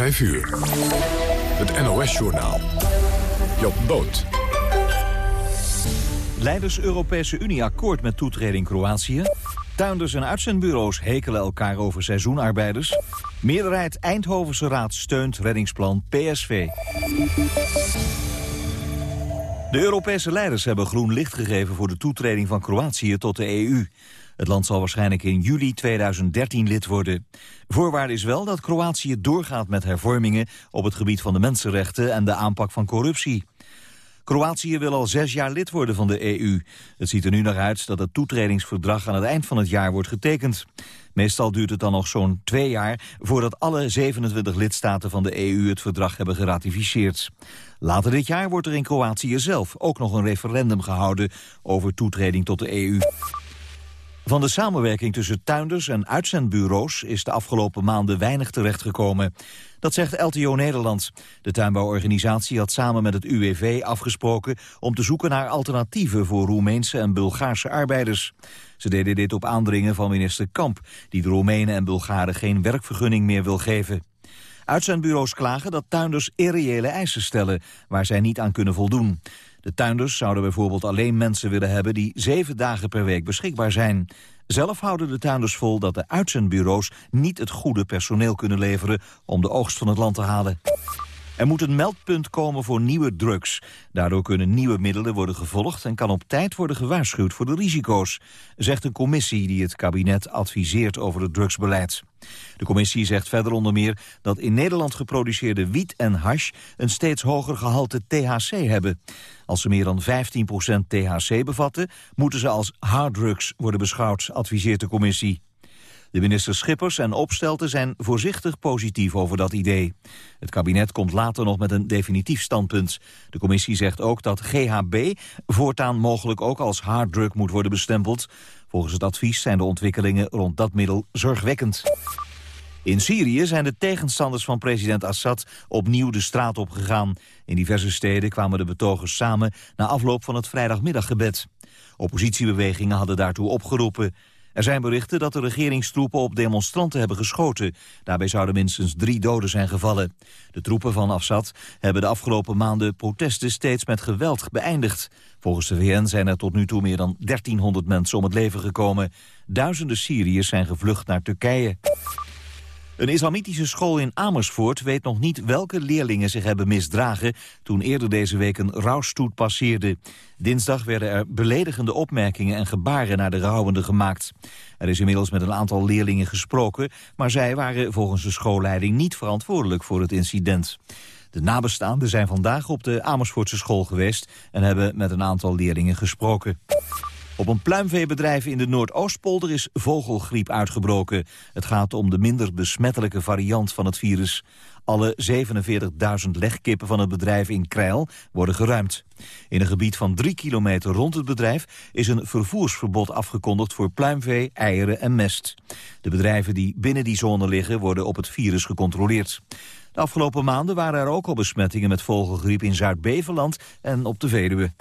5 uur. Het NOS-journaal. Job Boot. Leiders Europese Unie akkoord met toetreding Kroatië. Tuinders en uitzendbureaus hekelen elkaar over seizoenarbeiders. Meerderheid Eindhovense Raad steunt reddingsplan PSV. De Europese leiders hebben groen licht gegeven voor de toetreding van Kroatië tot de EU. Het land zal waarschijnlijk in juli 2013 lid worden. Voorwaarde is wel dat Kroatië doorgaat met hervormingen op het gebied van de mensenrechten en de aanpak van corruptie. Kroatië wil al zes jaar lid worden van de EU. Het ziet er nu naar uit dat het toetredingsverdrag aan het eind van het jaar wordt getekend. Meestal duurt het dan nog zo'n twee jaar voordat alle 27 lidstaten van de EU het verdrag hebben geratificeerd. Later dit jaar wordt er in Kroatië zelf ook nog een referendum gehouden over toetreding tot de EU. Van de samenwerking tussen tuinders en uitzendbureaus is de afgelopen maanden weinig terechtgekomen. Dat zegt LTO Nederland. De tuinbouworganisatie had samen met het UWV afgesproken om te zoeken naar alternatieven voor Roemeense en Bulgaarse arbeiders. Ze deden dit op aandringen van minister Kamp, die de Roemenen en Bulgaren geen werkvergunning meer wil geven. Uitzendbureaus klagen dat tuinders irreële eisen stellen waar zij niet aan kunnen voldoen. De tuinders zouden bijvoorbeeld alleen mensen willen hebben die zeven dagen per week beschikbaar zijn. Zelf houden de tuinders vol dat de uitzendbureaus niet het goede personeel kunnen leveren om de oogst van het land te halen. Er moet een meldpunt komen voor nieuwe drugs. Daardoor kunnen nieuwe middelen worden gevolgd en kan op tijd worden gewaarschuwd voor de risico's, zegt een commissie die het kabinet adviseert over het drugsbeleid. De commissie zegt verder onder meer dat in Nederland geproduceerde wiet en hash een steeds hoger gehalte THC hebben. Als ze meer dan 15% THC bevatten, moeten ze als harddrugs worden beschouwd, adviseert de commissie. De minister Schippers en Opstelten zijn voorzichtig positief over dat idee. Het kabinet komt later nog met een definitief standpunt. De commissie zegt ook dat GHB voortaan mogelijk ook als harddrug moet worden bestempeld. Volgens het advies zijn de ontwikkelingen rond dat middel zorgwekkend. In Syrië zijn de tegenstanders van president Assad opnieuw de straat opgegaan. In diverse steden kwamen de betogers samen na afloop van het vrijdagmiddaggebed. Oppositiebewegingen hadden daartoe opgeroepen. Er zijn berichten dat de regeringstroepen op demonstranten hebben geschoten. Daarbij zouden minstens drie doden zijn gevallen. De troepen van Assad hebben de afgelopen maanden protesten steeds met geweld beëindigd. Volgens de VN zijn er tot nu toe meer dan 1300 mensen om het leven gekomen. Duizenden Syriërs zijn gevlucht naar Turkije. Een islamitische school in Amersfoort weet nog niet welke leerlingen zich hebben misdragen toen eerder deze week een rouwstoet passeerde. Dinsdag werden er beledigende opmerkingen en gebaren naar de rouwende gemaakt. Er is inmiddels met een aantal leerlingen gesproken, maar zij waren volgens de schoolleiding niet verantwoordelijk voor het incident. De nabestaanden zijn vandaag op de Amersfoortse school geweest en hebben met een aantal leerlingen gesproken. Op een pluimveebedrijf in de Noordoostpolder is vogelgriep uitgebroken. Het gaat om de minder besmettelijke variant van het virus. Alle 47.000 legkippen van het bedrijf in Krijl worden geruimd. In een gebied van drie kilometer rond het bedrijf is een vervoersverbod afgekondigd voor pluimvee, eieren en mest. De bedrijven die binnen die zone liggen worden op het virus gecontroleerd. De afgelopen maanden waren er ook al besmettingen met vogelgriep in Zuid-Beveland en op de Veluwe.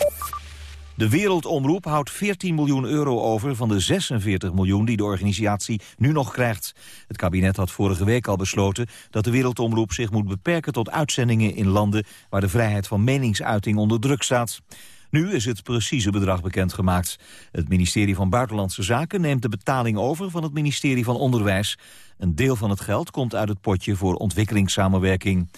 De Wereldomroep houdt 14 miljoen euro over van de 46 miljoen die de organisatie nu nog krijgt. Het kabinet had vorige week al besloten dat de Wereldomroep zich moet beperken tot uitzendingen in landen waar de vrijheid van meningsuiting onder druk staat. Nu is het precieze bedrag bekendgemaakt. Het ministerie van Buitenlandse Zaken neemt de betaling over van het ministerie van Onderwijs. Een deel van het geld komt uit het potje voor ontwikkelingssamenwerking.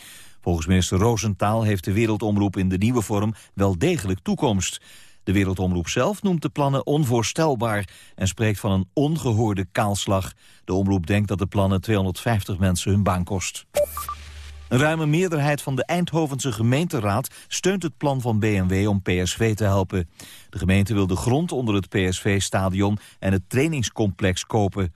Volgens minister Roosentaal heeft de Wereldomroep in de nieuwe vorm wel degelijk toekomst. De Wereldomroep zelf noemt de plannen onvoorstelbaar en spreekt van een ongehoorde kaalslag. De omroep denkt dat de plannen 250 mensen hun baan kost. Een ruime meerderheid van de Eindhovense gemeenteraad steunt het plan van BMW om PSV te helpen. De gemeente wil de grond onder het PSV-stadion en het trainingscomplex kopen.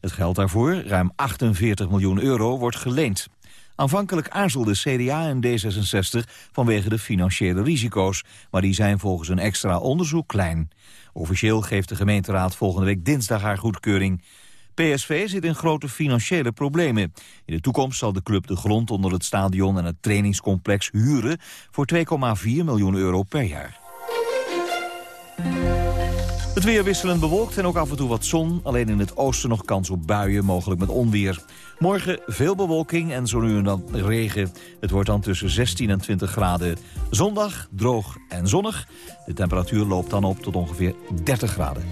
Het geld daarvoor, ruim 48 miljoen euro, wordt geleend. Aanvankelijk aarzelde CDA en D66 vanwege de financiële risico's, maar die zijn volgens een extra onderzoek klein. Officieel geeft de gemeenteraad volgende week dinsdag haar goedkeuring. PSV zit in grote financiële problemen. In de toekomst zal de club de grond onder het stadion en het trainingscomplex huren voor 2,4 miljoen euro per jaar. Het weer wisselend bewolkt en ook af en toe wat zon. Alleen in het oosten nog kans op buien, mogelijk met onweer. Morgen veel bewolking en zo nu en dan regen. Het wordt dan tussen 16 en 20 graden. Zondag droog en zonnig. De temperatuur loopt dan op tot ongeveer 30 graden.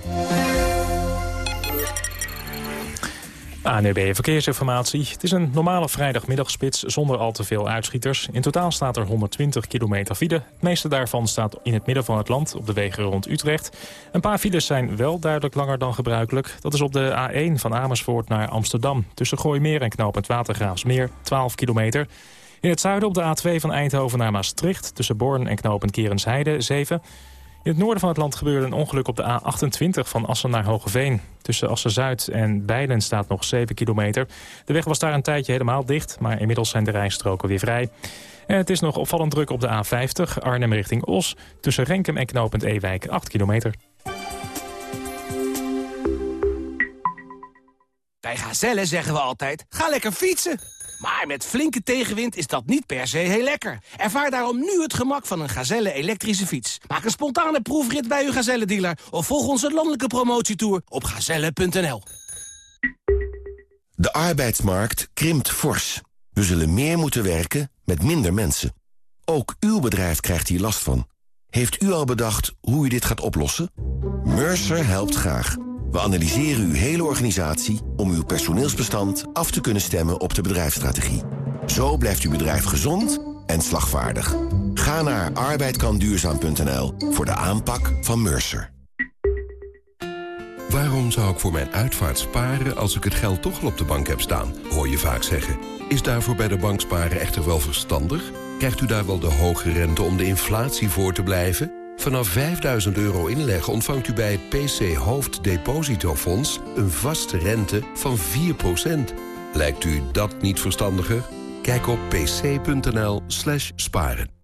ANUB Verkeersinformatie. Het is een normale vrijdagmiddagspits zonder al te veel uitschieters. In totaal staat er 120 kilometer file. Het meeste daarvan staat in het midden van het land, op de wegen rond Utrecht. Een paar files zijn wel duidelijk langer dan gebruikelijk. Dat is op de A1 van Amersfoort naar Amsterdam. Tussen Gooimeer en Knoopend Watergraafsmeer, 12 kilometer. In het zuiden op de A2 van Eindhoven naar Maastricht... tussen Born en Knopend Kerensheide, 7 in het noorden van het land gebeurde een ongeluk op de A28 van Assen naar Hogeveen. Tussen Assen-Zuid en Bijlen staat nog 7 kilometer. De weg was daar een tijdje helemaal dicht, maar inmiddels zijn de rijstroken weer vrij. En het is nog opvallend druk op de A50, Arnhem richting Os. Tussen Renkum en Knopend Ewijk 8 kilometer. Bij Gazelle zeggen we altijd, ga lekker fietsen. Maar met flinke tegenwind is dat niet per se heel lekker. Ervaar daarom nu het gemak van een Gazelle elektrische fiets. Maak een spontane proefrit bij uw Gazelle-dealer... of volg onze landelijke promotietour op gazelle.nl. De arbeidsmarkt krimpt fors. We zullen meer moeten werken met minder mensen. Ook uw bedrijf krijgt hier last van. Heeft u al bedacht hoe u dit gaat oplossen? Mercer helpt graag. We analyseren uw hele organisatie om uw personeelsbestand af te kunnen stemmen op de bedrijfsstrategie. Zo blijft uw bedrijf gezond en slagvaardig. Ga naar arbeidkanduurzaam.nl voor de aanpak van Mercer. Waarom zou ik voor mijn uitvaart sparen als ik het geld toch al op de bank heb staan, hoor je vaak zeggen. Is daarvoor bij de bank sparen echter wel verstandig? Krijgt u daar wel de hoge rente om de inflatie voor te blijven? Vanaf 5000 euro inleg ontvangt u bij het PC Hoofddepositofonds... een vaste rente van 4%. Lijkt u dat niet verstandiger? Kijk op pc.nl slash sparen.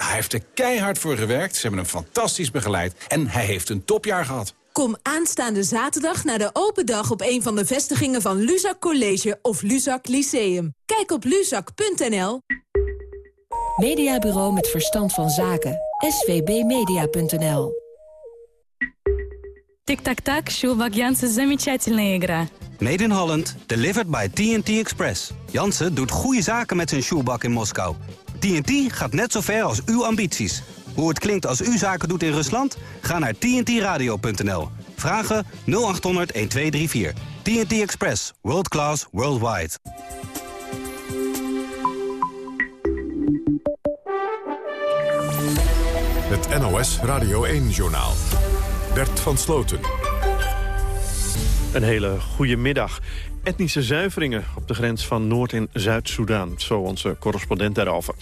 Hij heeft er keihard voor gewerkt, ze hebben hem fantastisch begeleid... en hij heeft een topjaar gehad. Kom aanstaande zaterdag naar de open dag op een van de vestigingen van Luzak College of Luzak Lyceum. Kijk op luzak.nl. Mediabureau met verstand van zaken. svbmedia.nl Tic-tac-tac, Sjoelbak Jansen, замечательная игра. Made in Holland, delivered by TNT Express. Jansen doet goede zaken met zijn shoebak in Moskou. TNT gaat net zo ver als uw ambities. Hoe het klinkt als u zaken doet in Rusland? Ga naar tntradio.nl. Vragen 0800 1234. TNT Express. World class, worldwide. Het NOS Radio 1-journaal. Bert van Sloten. Een hele goede middag. Etnische zuiveringen op de grens van Noord- en Zuid-Soedan. Zo onze correspondent daarover.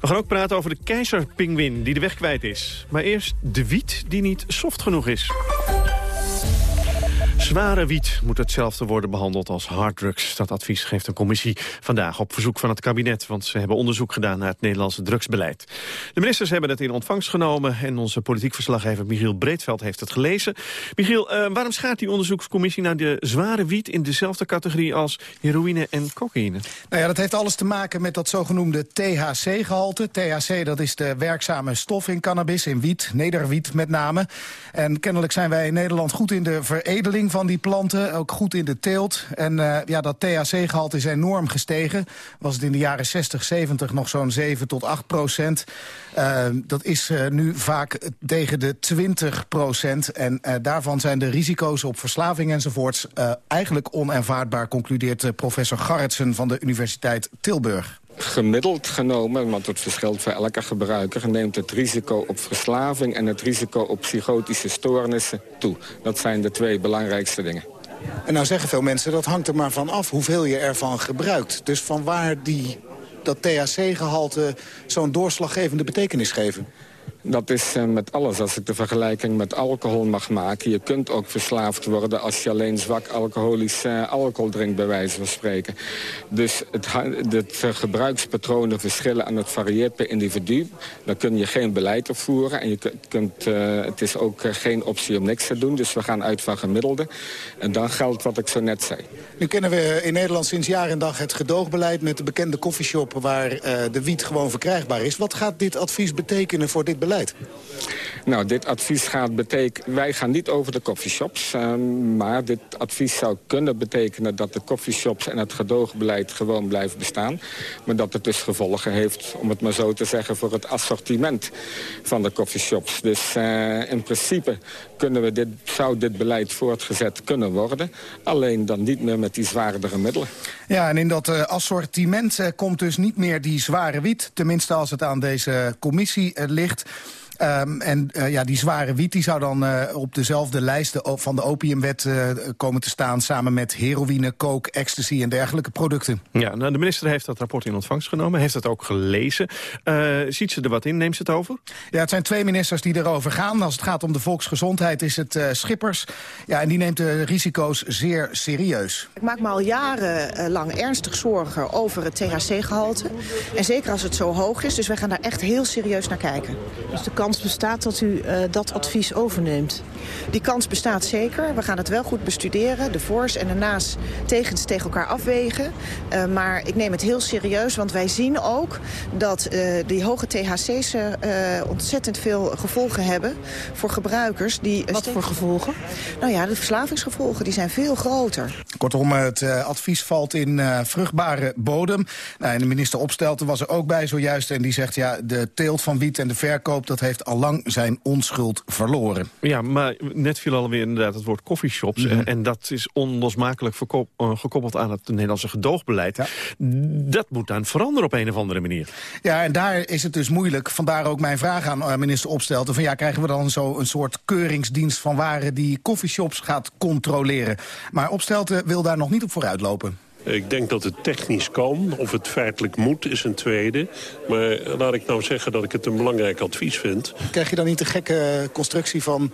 We gaan ook praten over de keizerpingwin die de weg kwijt is. Maar eerst de wiet die niet soft genoeg is. Zware wiet moet hetzelfde worden behandeld als harddrugs. Dat advies geeft een commissie vandaag op verzoek van het kabinet... want ze hebben onderzoek gedaan naar het Nederlandse drugsbeleid. De ministers hebben het in ontvangst genomen... en onze politiek verslaggever Michiel Breedveld heeft het gelezen. Michiel, uh, waarom schaart die onderzoekscommissie naar de zware wiet... in dezelfde categorie als heroïne en cocaïne? Nou ja, dat heeft alles te maken met dat zogenoemde THC-gehalte. THC, dat is de werkzame stof in cannabis, in wiet, nederwiet met name. En kennelijk zijn wij in Nederland goed in de veredeling van die planten, ook goed in de teelt. En uh, ja, dat THC-gehalte is enorm gestegen. Was het in de jaren 60, 70 nog zo'n 7 tot 8 procent. Uh, dat is uh, nu vaak tegen de 20 procent. En daarvan zijn de risico's op verslaving enzovoorts... eigenlijk onaanvaardbaar, concludeert professor Garretsen van de Universiteit Tilburg gemiddeld genomen, want het verschilt voor elke gebruiker... neemt het risico op verslaving en het risico op psychotische stoornissen toe. Dat zijn de twee belangrijkste dingen. En nou zeggen veel mensen, dat hangt er maar van af hoeveel je ervan gebruikt. Dus van waar die, dat THC-gehalte zo'n doorslaggevende betekenis geven? Dat is uh, met alles, als ik de vergelijking met alcohol mag maken. Je kunt ook verslaafd worden als je alleen zwak alcoholisch uh, alcohol drinkt, bij wijze van spreken. Dus het, het gebruikspatronen verschillen en het varieert per individu. Daar kun je geen beleid op voeren. En je kunt, het is ook geen optie om niks te doen. Dus we gaan uit van gemiddelde. En dan geldt wat ik zo net zei. Nu kennen we in Nederland sinds jaar en dag het gedoogbeleid... met de bekende koffieshop waar de wiet gewoon verkrijgbaar is. Wat gaat dit advies betekenen voor dit beleid? leid. Nou, dit advies gaat betekenen... Wij gaan niet over de coffeeshops. Uh, maar dit advies zou kunnen betekenen dat de coffeeshops en het gedoogbeleid gewoon blijven bestaan. Maar dat het dus gevolgen heeft, om het maar zo te zeggen... voor het assortiment van de coffeeshops. Dus uh, in principe kunnen we dit, zou dit beleid voortgezet kunnen worden. Alleen dan niet meer met die zwaardere middelen. Ja, en in dat uh, assortiment komt dus niet meer die zware wiet. Tenminste als het aan deze commissie ligt. Um, en uh, ja, die zware wiet die zou dan uh, op dezelfde lijst van de opiumwet uh, komen te staan... samen met heroïne, coke, ecstasy en dergelijke producten. Ja, nou, de minister heeft dat rapport in ontvangst genomen, heeft het ook gelezen. ziet ze er wat in? Neemt ze het over? Ja, het zijn twee ministers die erover gaan. Als het gaat om de volksgezondheid is het Schippers. Ja, en die neemt de risico's zeer serieus. Ik maak me al jarenlang ernstig zorgen over het THC-gehalte. En zeker als het zo hoog is. Dus wij gaan daar echt heel serieus naar kijken. Dus de kans bestaat dat u uh, dat advies overneemt? Die kans bestaat zeker. We gaan het wel goed bestuderen. De voor's en de na's tegens tegen elkaar afwegen. Uh, maar ik neem het heel serieus, want wij zien ook dat uh, die hoge THC's ontzettend veel gevolgen hebben voor gebruikers. Die, Wat voor gevolgen? Nou ja, de verslavingsgevolgen die zijn veel groter. Kortom, het advies valt in vruchtbare bodem. Nou, en de minister Opstelten was er ook bij zojuist en die zegt... ja, de teelt van wiet en de verkoop, dat heeft allang zijn onschuld verloren. Ja, maar net viel alweer inderdaad het woord coffeeshops. Mm -hmm. En dat is onlosmakelijk uh, gekoppeld aan het Nederlandse gedoogbeleid. Ja. Dat moet dan veranderen op een of andere manier. Ja, en daar is het dus moeilijk. Vandaar ook mijn vraag aan uh, minister Opstelten. Van ja, krijgen we dan zo een soort keuringsdienst van waren die coffeeshops gaat controleren. Maar Opstelten wil daar nog niet op vooruitlopen. Ik denk dat het technisch kan. Of het feitelijk moet, is een tweede. Maar laat ik nou zeggen dat ik het een belangrijk advies vind. Krijg je dan niet de gekke constructie van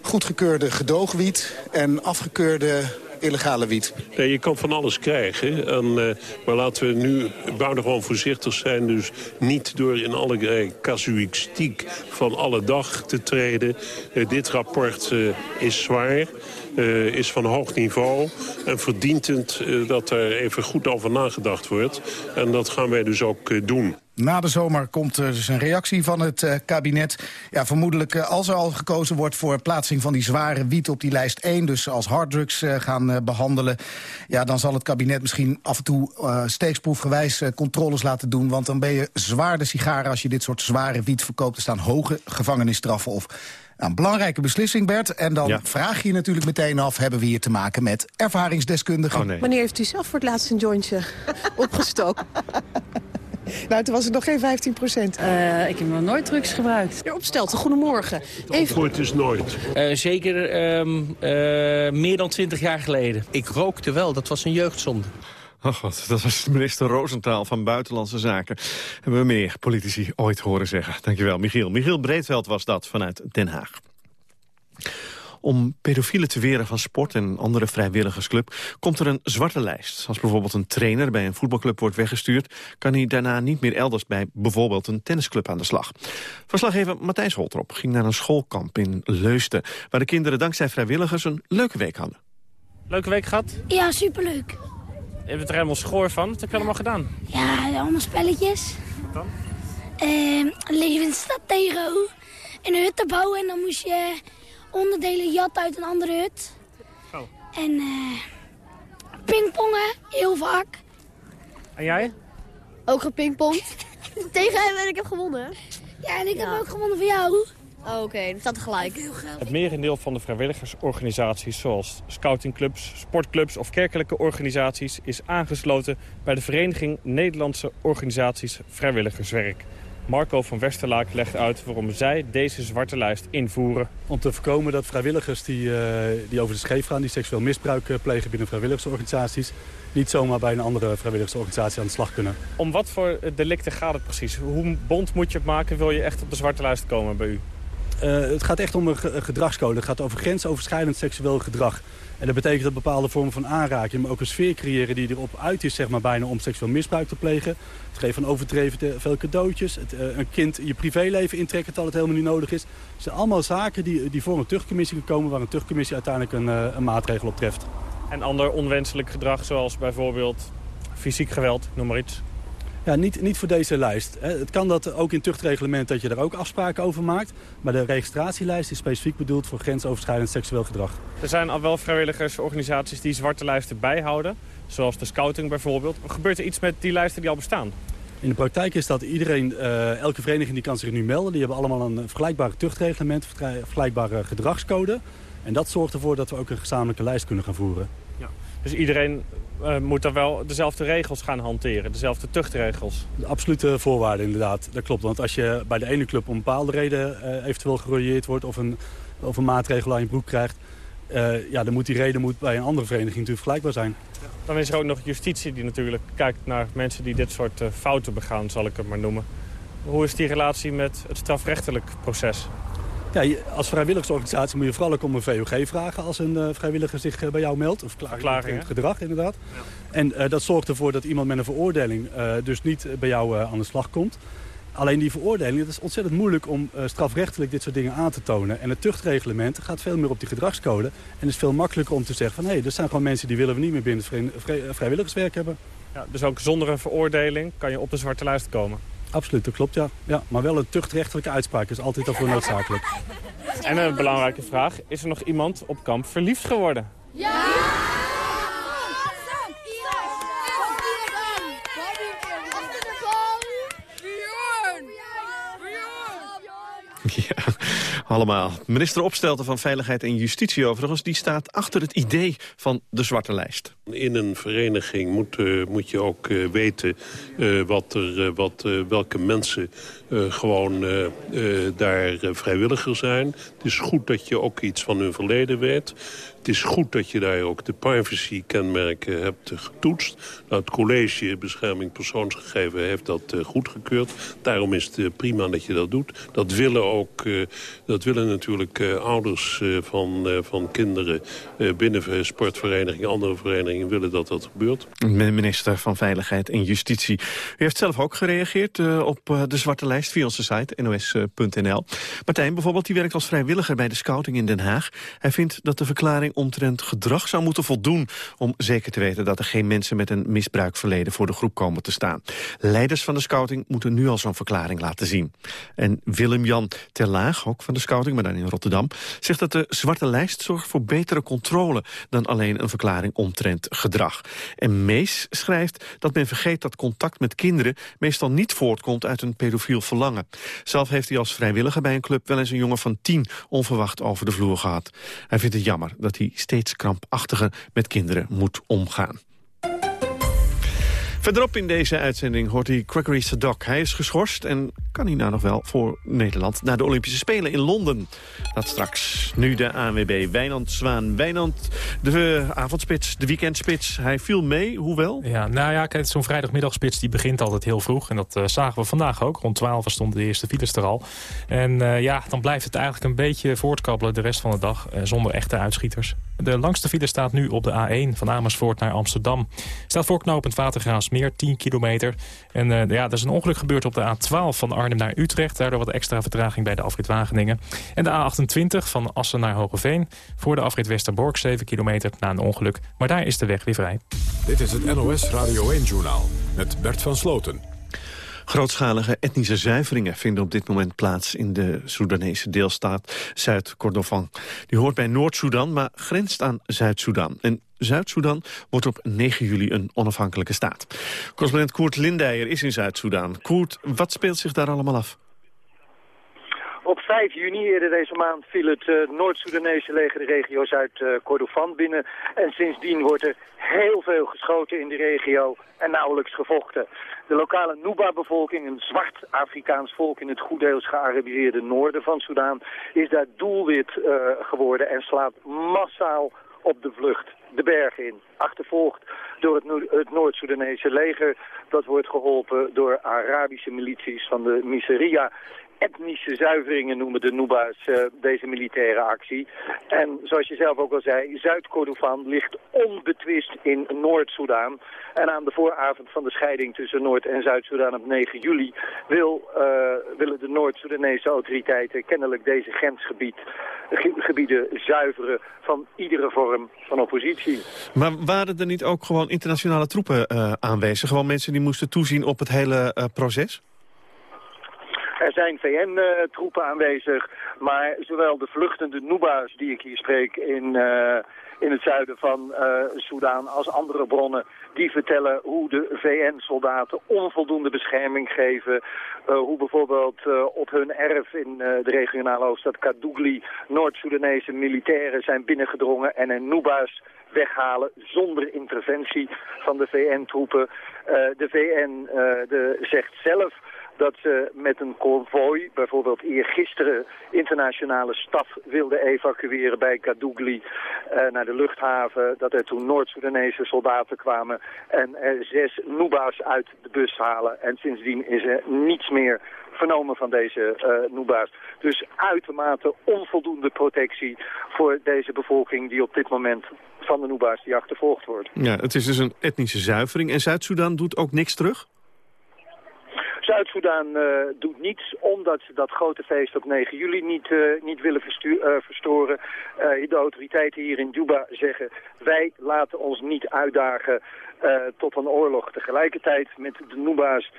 goedgekeurde gedoogwiet... en afgekeurde illegale wiet? Nee, je kan van alles krijgen. En, uh, maar laten we nu buitengewoon voorzichtig zijn. Dus niet door in alle casuïstiek van alle dag te treden. Uh, dit rapport is zwaar. Uh, is van hoog niveau en verdient het uh, dat er even goed over nagedacht wordt. En dat gaan wij dus ook uh, doen. Na de zomer komt er dus een reactie van het kabinet. Ja, vermoedelijk als er al gekozen wordt voor plaatsing van die zware wiet op die lijst 1... dus als harddrugs gaan behandelen... ja, dan zal het kabinet misschien af en toe steeksproefgewijs controles laten doen... want dan ben je zwaarder sigaren als je dit soort zware wiet verkoopt. Er staan hoge gevangenisstraffen of... Nou, een belangrijke beslissing, Bert. En dan ja. vraag je je natuurlijk meteen af... hebben we hier te maken met ervaringsdeskundigen? Oh, nee. Wanneer heeft u zelf voor het laatst een jointje opgestoken? Nou, toen was het nog geen 15 procent. Uh, ik heb nog nooit drugs gebruikt. Ja, opstelt, goedemorgen. Even... Nooit is nooit. Uh, zeker um, uh, meer dan 20 jaar geleden. Ik rookte wel, dat was een jeugdzonde. Oh god, dat was minister Roosentaal van Buitenlandse Zaken. Hebben we meer politici ooit horen zeggen. Dankjewel, Michiel. Michiel Breedveld was dat vanuit Den Haag. Om pedofielen te weren van sport en andere vrijwilligersclub... komt er een zwarte lijst. Als bijvoorbeeld een trainer bij een voetbalclub wordt weggestuurd... kan hij daarna niet meer elders bij bijvoorbeeld een tennisclub aan de slag. Verslaggever Matthijs Holtrop ging naar een schoolkamp in Leusden... waar de kinderen dankzij vrijwilligers een leuke week hadden. Leuke week gehad? Ja, superleuk. Je hebt er helemaal schoor van. Wat heb je allemaal gedaan? Ja, allemaal spelletjes. Wat dan? Uh, leven in de stad tegen in een hut te bouwen. En dan moest je onderdelen jatten uit een andere hut. Oh. En uh, pingpongen, heel vaak. En jij? Ook gepingpongd. tegen hem en ik heb gewonnen. Ja, en ik ja. heb ook gewonnen van jou. Oh, Oké, okay. dat staat gelijk. Het merendeel van de vrijwilligersorganisaties zoals scoutingclubs, sportclubs of kerkelijke organisaties is aangesloten bij de Vereniging Nederlandse Organisaties Vrijwilligerswerk. Marco van Westerlaak legt uit waarom zij deze zwarte lijst invoeren. Om te voorkomen dat vrijwilligers die, uh, die over de scheef gaan, die seksueel misbruik plegen binnen vrijwilligersorganisaties, niet zomaar bij een andere vrijwilligersorganisatie aan de slag kunnen. Om wat voor delicten gaat het precies? Hoe bond moet je het maken? Wil je echt op de zwarte lijst komen bij u? Uh, het gaat echt om een gedragscode. Het gaat over grensoverschrijdend seksueel gedrag. En dat betekent dat bepaalde vormen van aanraking, maar ook een sfeer creëren die erop uit is, zeg maar, bijna om seksueel misbruik te plegen. Het geven van overdreven veel cadeautjes, het, uh, een kind je privéleven intrekken terwijl het helemaal niet nodig is. Het zijn allemaal zaken die, die voor een tuchtcommissie komen, waar een tuchtcommissie uiteindelijk een, uh, een maatregel op treft. En ander onwenselijk gedrag, zoals bijvoorbeeld fysiek geweld, noem maar iets. Ja, niet, niet voor deze lijst. Het kan dat ook in tuchtreglement dat je er ook afspraken over maakt. Maar de registratielijst is specifiek bedoeld voor grensoverschrijdend seksueel gedrag. Er zijn al wel vrijwilligersorganisaties die zwarte lijsten bijhouden. Zoals de scouting bijvoorbeeld. Gebeurt er iets met die lijsten die al bestaan? In de praktijk is dat iedereen, uh, elke vereniging die kan zich nu melden. Die hebben allemaal een vergelijkbare tuchtreglement, vergelijkbare gedragscode. En dat zorgt ervoor dat we ook een gezamenlijke lijst kunnen gaan voeren. Dus iedereen uh, moet dan wel dezelfde regels gaan hanteren, dezelfde tuchtregels. De absolute voorwaarden inderdaad, dat klopt. Want als je bij de ene club om bepaalde reden uh, eventueel gerolleerd wordt... of een, of een maatregel aan je broek krijgt... Uh, ja, dan moet die reden moet bij een andere vereniging natuurlijk vergelijkbaar zijn. Dan is er ook nog justitie die natuurlijk kijkt naar mensen die dit soort fouten begaan, zal ik het maar noemen. Hoe is die relatie met het strafrechtelijk proces? Ja, als vrijwilligersorganisatie moet je vooral ook om een VOG vragen als een uh, vrijwilliger zich uh, bij jou meldt. Of verklaring het gedrag inderdaad. Ja. En uh, dat zorgt ervoor dat iemand met een veroordeling dus niet bij jou aan de slag komt. Alleen die veroordeling, het is ontzettend moeilijk om strafrechtelijk dit soort dingen aan te tonen. En het tuchtreglement gaat veel meer op die gedragscode. En is veel makkelijker om te zeggen van hé, hey, er zijn gewoon mensen die willen we niet meer binnen het vrij, vrijwilligerswerk hebben. Ja, dus ook zonder een veroordeling kan je op de zwarte lijst komen? Absoluut, dat klopt, ja. ja. Maar wel een tuchtrechtelijke uitspraak is altijd daarvoor noodzakelijk. En een belangrijke vraag, is er nog iemand op kamp verliefd geworden? Ja! Ja, allemaal. Minister Opstelten van Veiligheid en Justitie overigens... die staat achter het idee van de zwarte lijst. In een vereniging moet, uh, moet je ook uh, weten uh, wat er, wat, welke mensen gewoon daar vrijwilliger zijn. Het is goed dat je ook iets van hun verleden weet. Het is goed dat je daar ook de privacy-kenmerken hebt getoetst. Nou, het college Bescherming Persoonsgegevenen heeft dat goedgekeurd. Daarom is het prima dat je dat doet. Dat willen ook dat willen natuurlijk ouders van, van kinderen binnen sportverenigingen, andere verenigingen willen dat dat gebeurt. Minister van Veiligheid en Justitie. U heeft zelf ook gereageerd op de zwarte lijst via onze site nos.nl. Martijn bijvoorbeeld, die werkt als vrijwilliger bij de scouting in Den Haag. Hij vindt dat de verklaring omtrent gedrag zou moeten voldoen... om zeker te weten dat er geen mensen met een misbruikverleden voor de groep komen te staan. Leiders van de scouting moeten nu al zo'n verklaring laten zien. En Willem-Jan Terlaag, ook van de scouting, maar dan in Rotterdam... zegt dat de zwarte lijst zorgt voor betere controle... dan alleen een verklaring omtrent gedrag. En Mees schrijft dat men vergeet dat contact met kinderen... meestal niet voortkomt uit een pedofiel verlangen. Zelf heeft hij als vrijwilliger bij een club wel eens een jongen van tien onverwacht over de vloer gehad. Hij vindt het jammer dat hij steeds krampachtiger met kinderen moet omgaan. Verderop in deze uitzending hoort hij Gregory Sadok. Hij is geschorst en kan hij nou nog wel voor Nederland... naar de Olympische Spelen in Londen. Dat straks. Nu de ANWB Wijnand Zwaan. Wijnand, de avondspits, de weekendspits. Hij viel mee, hoewel? Ja, nou ja, kijk, zo'n vrijdagmiddagspits die begint altijd heel vroeg. En dat uh, zagen we vandaag ook. Rond 12 stonden de eerste files er al. En uh, ja, dan blijft het eigenlijk een beetje voortkabbelen de rest van de dag. Uh, zonder echte uitschieters. De langste file staat nu op de A1 van Amersfoort naar Amsterdam. Staat voorknopend Watergraafsmeer, 10 kilometer. En uh, ja, er is een ongeluk gebeurd op de A12 van Arnhem naar Utrecht. Daardoor wat extra vertraging bij de afrit Wageningen. En de A28 van Assen naar Hogeveen. Voor de afrit Westerbork, 7 kilometer na een ongeluk. Maar daar is de weg weer vrij. Dit is het NOS Radio 1-journaal met Bert van Sloten. Grootschalige etnische zuiveringen vinden op dit moment plaats in de Soedanese deelstaat Zuid-Kordofan. Die hoort bij Noord-Soedan, maar grenst aan Zuid-Soedan. En Zuid-Soedan wordt op 9 juli een onafhankelijke staat. Correspondent Koert Lindijer is in Zuid-Soedan. Koert, wat speelt zich daar allemaal af? Op 5 juni eerder deze maand viel het uh, Noord-Soedanese leger de regio Zuid-Kordofan uh, binnen. En sindsdien wordt er heel veel geschoten in de regio en nauwelijks gevochten. De lokale Nuba-bevolking, een zwart Afrikaans volk in het goeddeels gearabiseerde noorden van Soedan, is daar doelwit uh, geworden en slaat massaal op de vlucht de bergen in. achtervolgd door het, het Noord-Soedanese leger. Dat wordt geholpen door Arabische milities van de Miseria etnische zuiveringen noemen de Nuba's uh, deze militaire actie. En zoals je zelf ook al zei, Zuid-Kordofan ligt onbetwist in Noord-Soedan. En aan de vooravond van de scheiding tussen Noord- en Zuid-Soedan op 9 juli... Wil, uh, willen de Noord-Soedanese autoriteiten kennelijk deze grensgebieden zuiveren... van iedere vorm van oppositie. Maar waren er niet ook gewoon internationale troepen uh, aanwezig? Gewoon mensen die moesten toezien op het hele proces? Er zijn VN-troepen aanwezig, maar zowel de vluchtende Nuba's die ik hier spreek in, uh, in het zuiden van uh, als andere bronnen, die vertellen hoe de VN-soldaten onvoldoende bescherming geven. Hoe bijvoorbeeld op hun erf in de regionale hoofdstad Kadougli Noord-Soedanese militairen zijn binnengedrongen en een Nuba's weghalen zonder interventie van de VN-troepen. de VN de, zegt zelf dat ze met een konvooi, bijvoorbeeld eergisteren internationale staf wilden evacueren bij Kadougli uh, naar de luchthaven. Dat er toen Noord-Soedanese soldaten kwamen en zes Nuba's uit de bus halen. En sindsdien is er niets meer vernomen van deze uh, Nuba's. Dus uitermate onvoldoende protectie voor deze bevolking die op dit moment van de Nuba's die achtervolgd wordt. Ja, het is dus een etnische zuivering. En Zuid-Soedan doet ook niks terug? Zuid-Soedan uh, doet niets omdat ze dat grote feest op 9 juli niet, uh, niet willen uh, verstoren. de autoriteiten hier in Juba zeggen wij laten ons niet uitdagen tot een oorlog. Tegelijkertijd met de Nuba's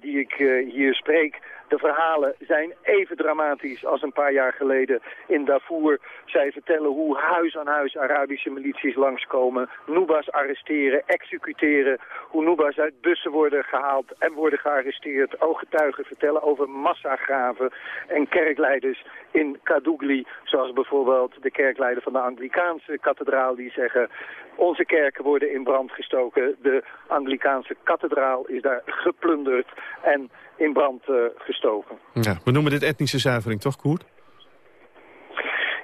die ik hier spreek de verhalen zijn even dramatisch als een paar jaar geleden in Darfur. Zij vertellen hoe huis aan huis Arabische milities langskomen, Nuba's arresteren, executeren, hoe Nuba's uit bussen worden gehaald en worden gearresteerd. Ooggetuigen vertellen over massagraven en kerkleiders in Kadougli, zoals bijvoorbeeld de kerkleider van de Anglikaanse kathedraal die zeggen onze kerken worden in brand gestoken. De Anglikaanse kathedraal is daar geplunderd en in brand uh, gestoken. Ja, we noemen dit etnische zuivering, toch Koert?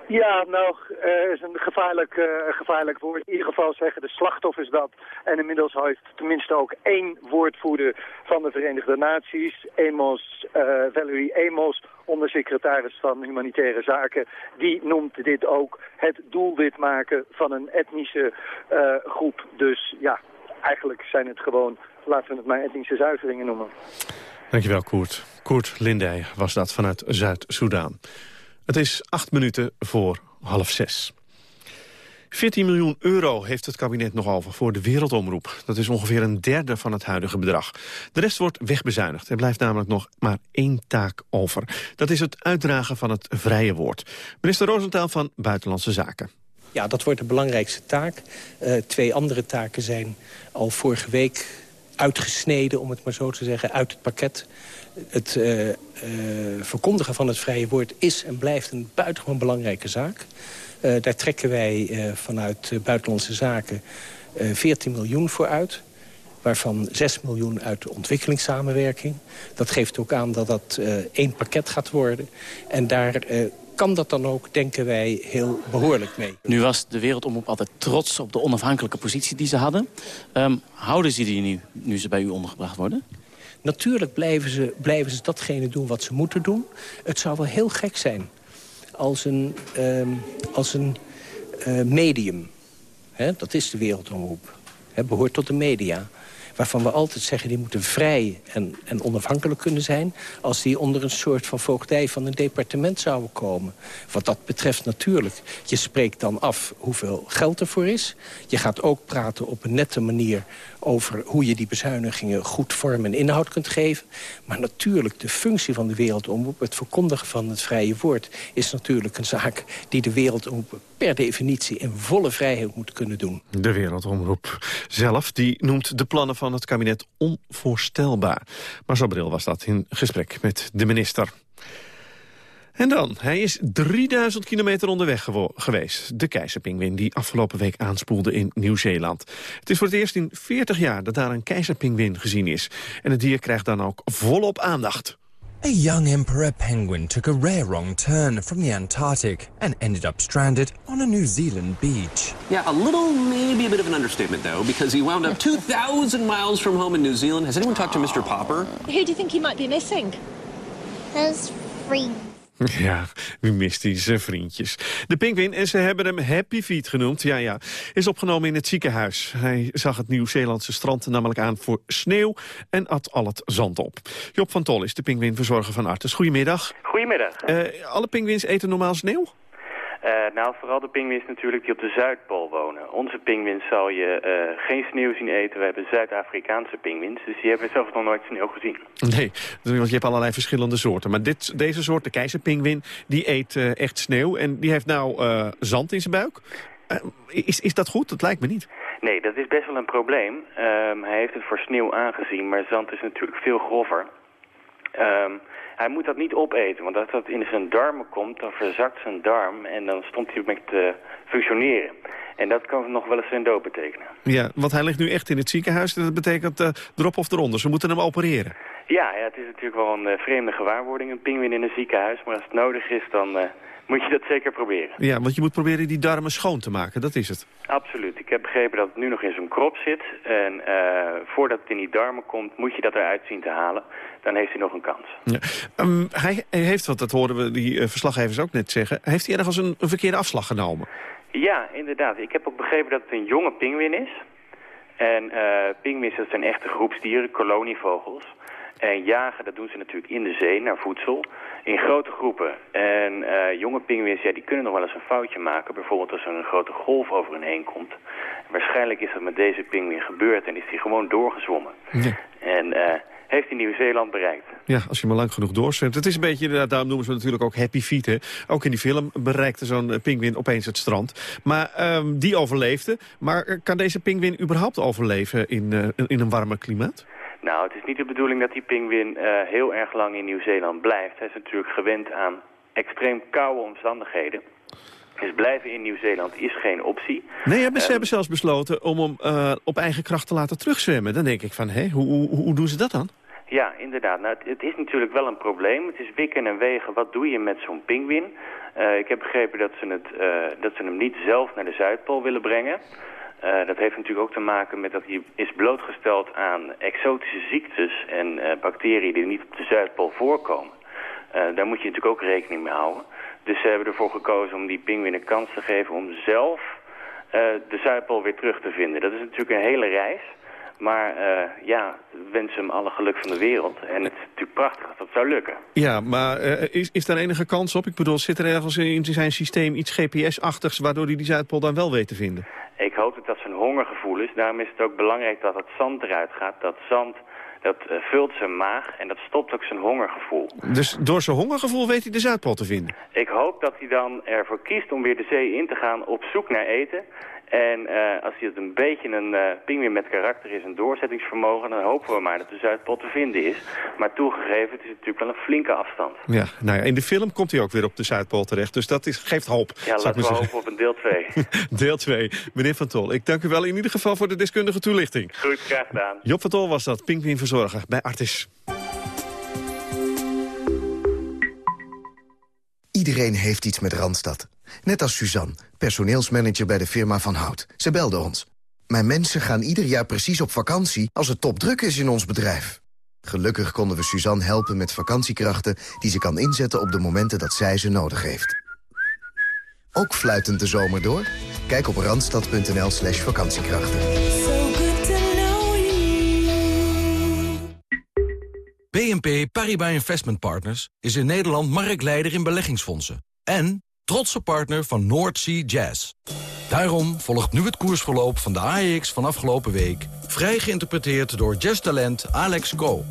Ja, nou, uh, is een gevaarlijk, uh, gevaarlijk woord. In ieder geval zeggen de slachtoffers dat. En inmiddels heeft tenminste ook één woordvoerder van de Verenigde Naties, Amos, uh, Valerie Amos, ondersecretaris van Humanitaire Zaken, die noemt dit ook het doelwit maken van een etnische groep. Dus ja, eigenlijk zijn het gewoon, laten we het maar etnische zuiveringen noemen. Dankjewel, Koert. Koert Lindij was dat vanuit Zuid-Soedan. Het is acht minuten voor half zes. 14 miljoen euro heeft het kabinet nog over voor de wereldomroep. Dat is ongeveer een derde van het huidige bedrag. De rest wordt wegbezuinigd. Er blijft namelijk nog maar één taak over. Dat is het uitdragen van het vrije woord. Minister Roosentaal van Buitenlandse Zaken. Ja, dat wordt de belangrijkste taak. Uh, twee andere taken zijn al vorige week uitgesneden, om het maar zo te zeggen, uit het pakket. Het uh, uh, verkondigen van het vrije woord is en blijft een buitengewoon belangrijke zaak. Daar trekken wij vanuit Buitenlandse Zaken 14 miljoen voor uit waarvan 6 miljoen uit ontwikkelingssamenwerking. Dat geeft ook aan dat dat één pakket gaat worden. En daar kan dat dan ook, denken wij, heel behoorlijk mee. Nu was de Wereldomroep altijd trots op de onafhankelijke positie die ze hadden. Um, houden ze die nu, nu ze bij u ondergebracht worden? Natuurlijk blijven ze, blijven ze datgene doen wat ze moeten doen. Het zou wel heel gek zijn als een, um, als een uh, medium... Hè, dat is de Wereldomroep, hè, behoort tot de media waarvan we altijd zeggen... die moeten vrij en, en onafhankelijk kunnen zijn... als die onder een soort van voogdij van een departement zouden komen. Wat dat betreft natuurlijk. Je spreekt dan af hoeveel geld ervoor is. Je gaat ook praten op een nette manier over hoe je die bezuinigingen goed vorm en inhoud kunt geven. Maar natuurlijk, de functie van de wereldomroep, het verkondigen van het vrije woord... is natuurlijk een zaak die de wereldomroep per definitie in volle vrijheid moet kunnen doen. De wereldomroep zelf die noemt de plannen van het kabinet onvoorstelbaar. Maar Bril was dat in gesprek met de minister. En dan, hij is 3000 kilometer onderweg geweest. De keizerpingwin die afgelopen week aanspoelde in Nieuw-Zeeland. Het is voor het eerst in 40 jaar dat daar een keizerpingwin gezien is. En het dier krijgt dan ook volop aandacht. A young emperor penguin took a rare wrong turn from the Antarctic and ended up stranded on a New Zealand beach. Yeah, a little, maybe a bit of an understatement, though, because he wound up 2,000 miles from home in New Zealand. Has anyone talked to Mr. Popper? Who do you think he might be missing? His friend. Ja, wie mist die zijn vriendjes. De pinguïn, en ze hebben hem Happy Feet genoemd, ja ja, is opgenomen in het ziekenhuis. Hij zag het Nieuw-Zeelandse strand namelijk aan voor sneeuw en at al het zand op. Job van Tol is de pinguïnverzorger van Artes. Goedemiddag. Goedemiddag. Uh, alle pinguïns eten normaal sneeuw? Uh, nou, vooral de pinguïns natuurlijk die op de Zuidpool wonen. Onze pinguïns zal je uh, geen sneeuw zien eten. We hebben Zuid-Afrikaanse pinguïns, dus die hebben zelfs nog nooit sneeuw gezien. Nee, want je hebt allerlei verschillende soorten. Maar dit, deze soort, de keizerpinguïn, die eet uh, echt sneeuw. En die heeft nou zand in zijn buik. is, is dat goed? Dat lijkt me niet. Nee, dat is best wel een probleem. Um, hij heeft het voor sneeuw aangezien, maar zand is natuurlijk veel grover. Um, hij moet dat niet opeten, want als dat in zijn darmen komt, dan verzakt zijn darm en dan stopt hij met te functioneren. En dat kan nog wel eens zijn dood betekenen. Ja, want hij ligt nu echt in het ziekenhuis en dat betekent uh, erop of eronder. Ze moeten hem opereren. Ja, ja het is natuurlijk wel een uh, vreemde gewaarwording, een pinguïn in een ziekenhuis. Maar als het nodig is, dan uh, moet je dat zeker proberen. Ja, want je moet proberen die darmen schoon te maken, dat is het. Absoluut. Ik heb begrepen dat het nu nog in zijn krop zit. En uh, voordat het in die darmen komt, moet je dat eruit zien te halen. Dan heeft hij nog een kans. Ja. Um, hij heeft, wat dat hoorden we die uh, verslaggevers ook net zeggen... heeft hij ergens een, een verkeerde afslag genomen? Ja, inderdaad. Ik heb ook begrepen dat het een jonge pinguïn is. En uh, pinguïns, dat zijn echte groepsdieren, kolonievogels. En jagen, dat doen ze natuurlijk in de zee naar voedsel, in grote groepen. En uh, jonge pinguïns, ja, die kunnen nog wel eens een foutje maken. Bijvoorbeeld als er een grote golf over hen heen komt. Waarschijnlijk is dat met deze pinguïn gebeurd en is hij gewoon doorgezwommen. Ja. En uh, heeft hij Nieuw-Zeeland bereikt. Ja, als je maar lang genoeg doorzwemt. Het is een beetje, daarom noemen ze natuurlijk ook happy feet. Hè? Ook in die film bereikte zo'n pinguïn opeens het strand. Maar um, die overleefde. Maar kan deze pinguïn überhaupt overleven in, uh, in een warmer klimaat? Nou, het is niet de bedoeling dat die pinguïn uh, heel erg lang in Nieuw-Zeeland blijft. Hij is natuurlijk gewend aan extreem koude omstandigheden. Dus blijven in Nieuw-Zeeland is geen optie. Nee, hebben, ze um, hebben zelfs besloten om hem uh, op eigen kracht te laten terugzwemmen. Dan denk ik van, hé, hoe, hoe, hoe doen ze dat dan? Ja, inderdaad. Nou, het, het, is natuurlijk wel een probleem. Het is wikken en wegen. Wat doe je met zo'n pinguïn? Uh, ik heb begrepen dat ze, het, uh, dat ze hem niet zelf naar de Zuidpool willen brengen. Uh, dat heeft natuurlijk ook te maken met dat hij is blootgesteld aan exotische ziektes en uh, bacteriën die niet op de Zuidpool voorkomen. Uh, daar moet je natuurlijk ook rekening mee houden. Dus ze hebben ervoor gekozen om die pinguïn een kans te geven om zelf de Zuidpool weer terug te vinden. Dat is natuurlijk een hele reis. Maar uh, ja, wens hem alle geluk van de wereld. En het is natuurlijk prachtig als dat zou lukken. Ja, maar is, is daar enige kans op? Ik bedoel, zit er ergens in zijn systeem iets GPS-achtigs... waardoor hij die Zuidpool dan wel weet te vinden? Ik hoop dat dat zijn hongergevoel is. Daarom is het ook belangrijk dat het zand eruit gaat. Dat zand, dat uh, vult zijn maag en dat stopt ook zijn hongergevoel. Dus door zijn hongergevoel weet hij de Zuidpool te vinden? Ik hoop dat hij dan ervoor kiest om weer de zee in te gaan op zoek naar eten... En uh, als hij het een beetje een uh, pinguïn met karakter is, een doorzettingsvermogen... dan hopen we maar dat de Zuidpool te vinden is. Maar toegegeven, het is natuurlijk wel een flinke afstand. Ja, nou ja, in de film komt hij ook weer op de Zuidpool terecht. Dus dat is, geeft hoop. Ja, laten we hopen op een deel 2. deel 2. Meneer Van Tol, ik dank u wel in ieder geval voor de deskundige toelichting. Goed, graag gedaan. Job Van Tol was dat, pinguïnverzorger bij Artis. Iedereen heeft iets met Randstad. Net als Suzanne, personeelsmanager bij de firma Van Hout. Ze belde ons. Mijn mensen gaan ieder jaar precies op vakantie als het topdruk is in ons bedrijf. Gelukkig konden we Suzanne helpen met vakantiekrachten... die ze kan inzetten op de momenten dat zij ze nodig heeft. Ook fluitend de zomer door? Kijk op randstad.nl slash vakantiekrachten. BNP Paribas Investment Partners is in Nederland marktleider in beleggingsfondsen. En trotse partner van North Sea Jazz. Daarom volgt nu het koersverloop van de AEX van afgelopen week... vrij geïnterpreteerd door jazztalent Alex Go.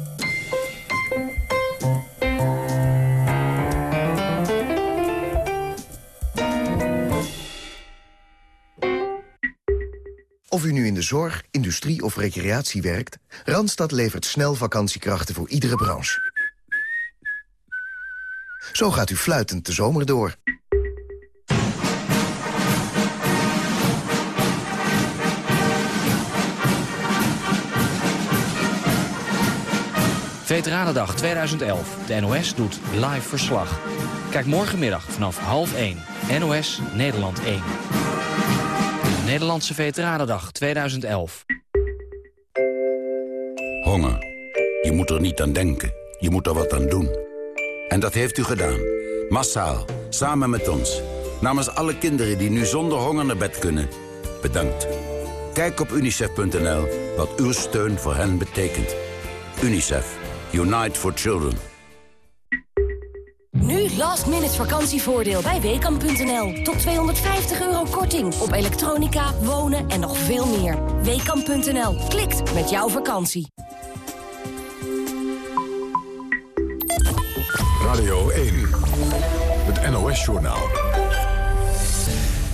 Of u nu in de zorg, industrie of recreatie werkt... Randstad levert snel vakantiekrachten voor iedere branche. Zo gaat u fluitend de zomer door. Veteranendag 2011. De NOS doet live verslag. Kijk morgenmiddag vanaf half 1. NOS Nederland 1. De Nederlandse Veteranendag 2011. Honger. Je moet er niet aan denken. Je moet er wat aan doen. En dat heeft u gedaan. Massaal. Samen met ons. Namens alle kinderen die nu zonder honger naar bed kunnen. Bedankt. Kijk op unicef.nl wat uw steun voor hen betekent. UNICEF. Unite for Children. Nu last minute vakantievoordeel bij WKAM.nl. Tot 250 euro korting op elektronica, wonen en nog veel meer. WKAM.nl. Klikt met jouw vakantie. Radio 1. Het NOS-journaal.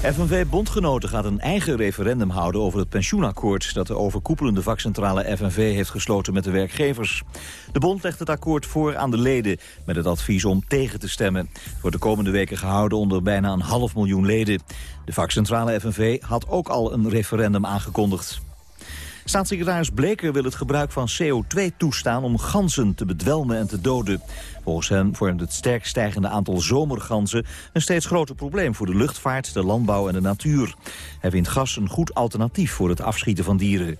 FNV-bondgenoten gaat een eigen referendum houden over het pensioenakkoord... dat de overkoepelende vakcentrale FNV heeft gesloten met de werkgevers. De bond legt het akkoord voor aan de leden met het advies om tegen te stemmen. Het wordt de komende weken gehouden onder bijna een half miljoen leden. De vakcentrale FNV had ook al een referendum aangekondigd. Staatssecretaris Bleker wil het gebruik van CO2 toestaan om ganzen te bedwelmen en te doden. Volgens hen vormt het sterk stijgende aantal zomerganzen een steeds groter probleem voor de luchtvaart, de landbouw en de natuur. Hij vindt gas een goed alternatief voor het afschieten van dieren.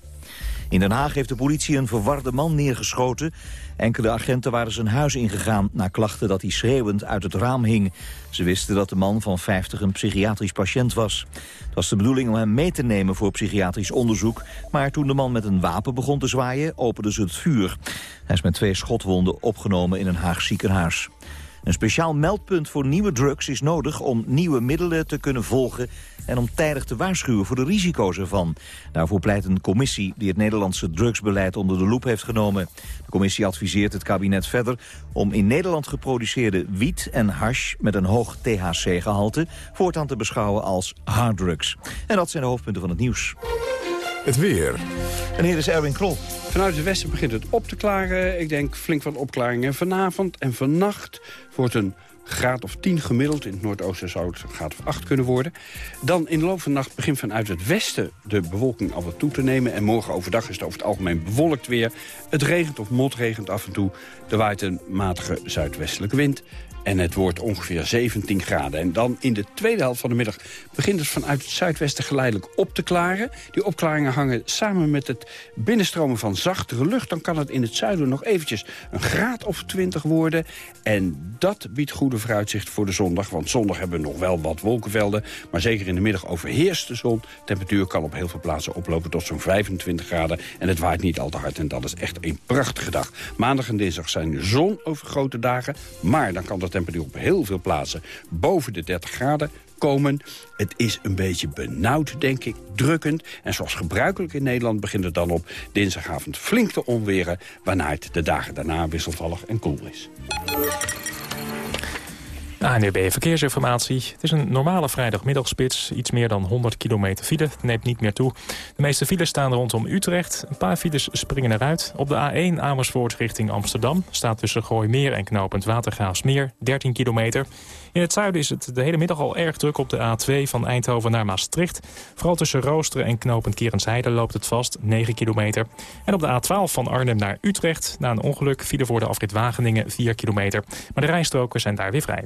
In Den Haag heeft de politie een verwarde man neergeschoten. Enkele agenten waren zijn huis ingegaan na klachten dat hij schreeuwend uit het raam hing. Ze wisten dat de man van 50 een psychiatrisch patiënt was. Het was de bedoeling om hem mee te nemen voor psychiatrisch onderzoek... maar toen de man met een wapen begon te zwaaien, openden ze het vuur. Hij is met twee schotwonden opgenomen in een Haag ziekenhuis. Een speciaal meldpunt voor nieuwe drugs is nodig om nieuwe middelen te kunnen volgen en om tijdig te waarschuwen voor de risico's ervan. Daarvoor pleit een commissie die het Nederlandse drugsbeleid onder de loep heeft genomen. De commissie adviseert het kabinet verder om in Nederland geproduceerde wiet en hash met een hoog THC-gehalte voortaan te beschouwen als harddrugs. En dat zijn de hoofdpunten van het nieuws. Het weer. En hier is Erwin Krol. Vanuit het westen begint het op te klaren. Ik denk flink wat opklaringen vanavond en vannacht wordt een graad of 10 gemiddeld. In het noordoosten zou het graad of 8 kunnen worden. Dan in de loop van de nacht begint vanuit het westen de bewolking al wat toe te nemen. En morgen overdag is het over het algemeen bewolkt weer. Het regent of motregent af en toe. Er waait een matige zuidwestelijke wind. En het wordt ongeveer 17 graden. En dan in de tweede helft van de middag begint het vanuit het zuidwesten geleidelijk op te klaren. Die opklaringen hangen samen met het binnenstromen van zachtere lucht. Dan kan het in het zuiden nog eventjes een graad of 20 worden. En dat biedt goede vooruitzicht voor de zondag. Want zondag hebben we nog wel wat wolkenvelden. Maar zeker in de middag overheerst de zon. temperatuur kan op heel veel plaatsen oplopen tot zo'n 25 graden. En het waait niet al te hard. En dat is echt een prachtige dag. Maandag en dinsdag zijn zon over grote dagen. Maar dan kan dat temperatuur op heel veel plaatsen boven de 30 graden komen. Het is een beetje benauwd, denk ik, drukkend. En zoals gebruikelijk in Nederland begint het dan op dinsdagavond flink te onweren... waarna het de dagen daarna wisselvallig en koel is. ANUB Verkeersinformatie. Het is een normale vrijdagmiddagspits. Iets meer dan 100 kilometer file. Neemt niet meer toe. De meeste files staan rondom Utrecht. Een paar files springen eruit. Op de A1 Amersfoort richting Amsterdam... staat tussen Gooimeer en knooppunt Watergraafsmeer 13 kilometer. In het zuiden is het de hele middag al erg druk op de A2 van Eindhoven naar Maastricht. Vooral tussen Roosteren en knooppunt Kerensheide loopt het vast, 9 kilometer. En op de A12 van Arnhem naar Utrecht... na een ongeluk vielen voor de afrit Wageningen 4 kilometer. Maar de rijstroken zijn daar weer vrij.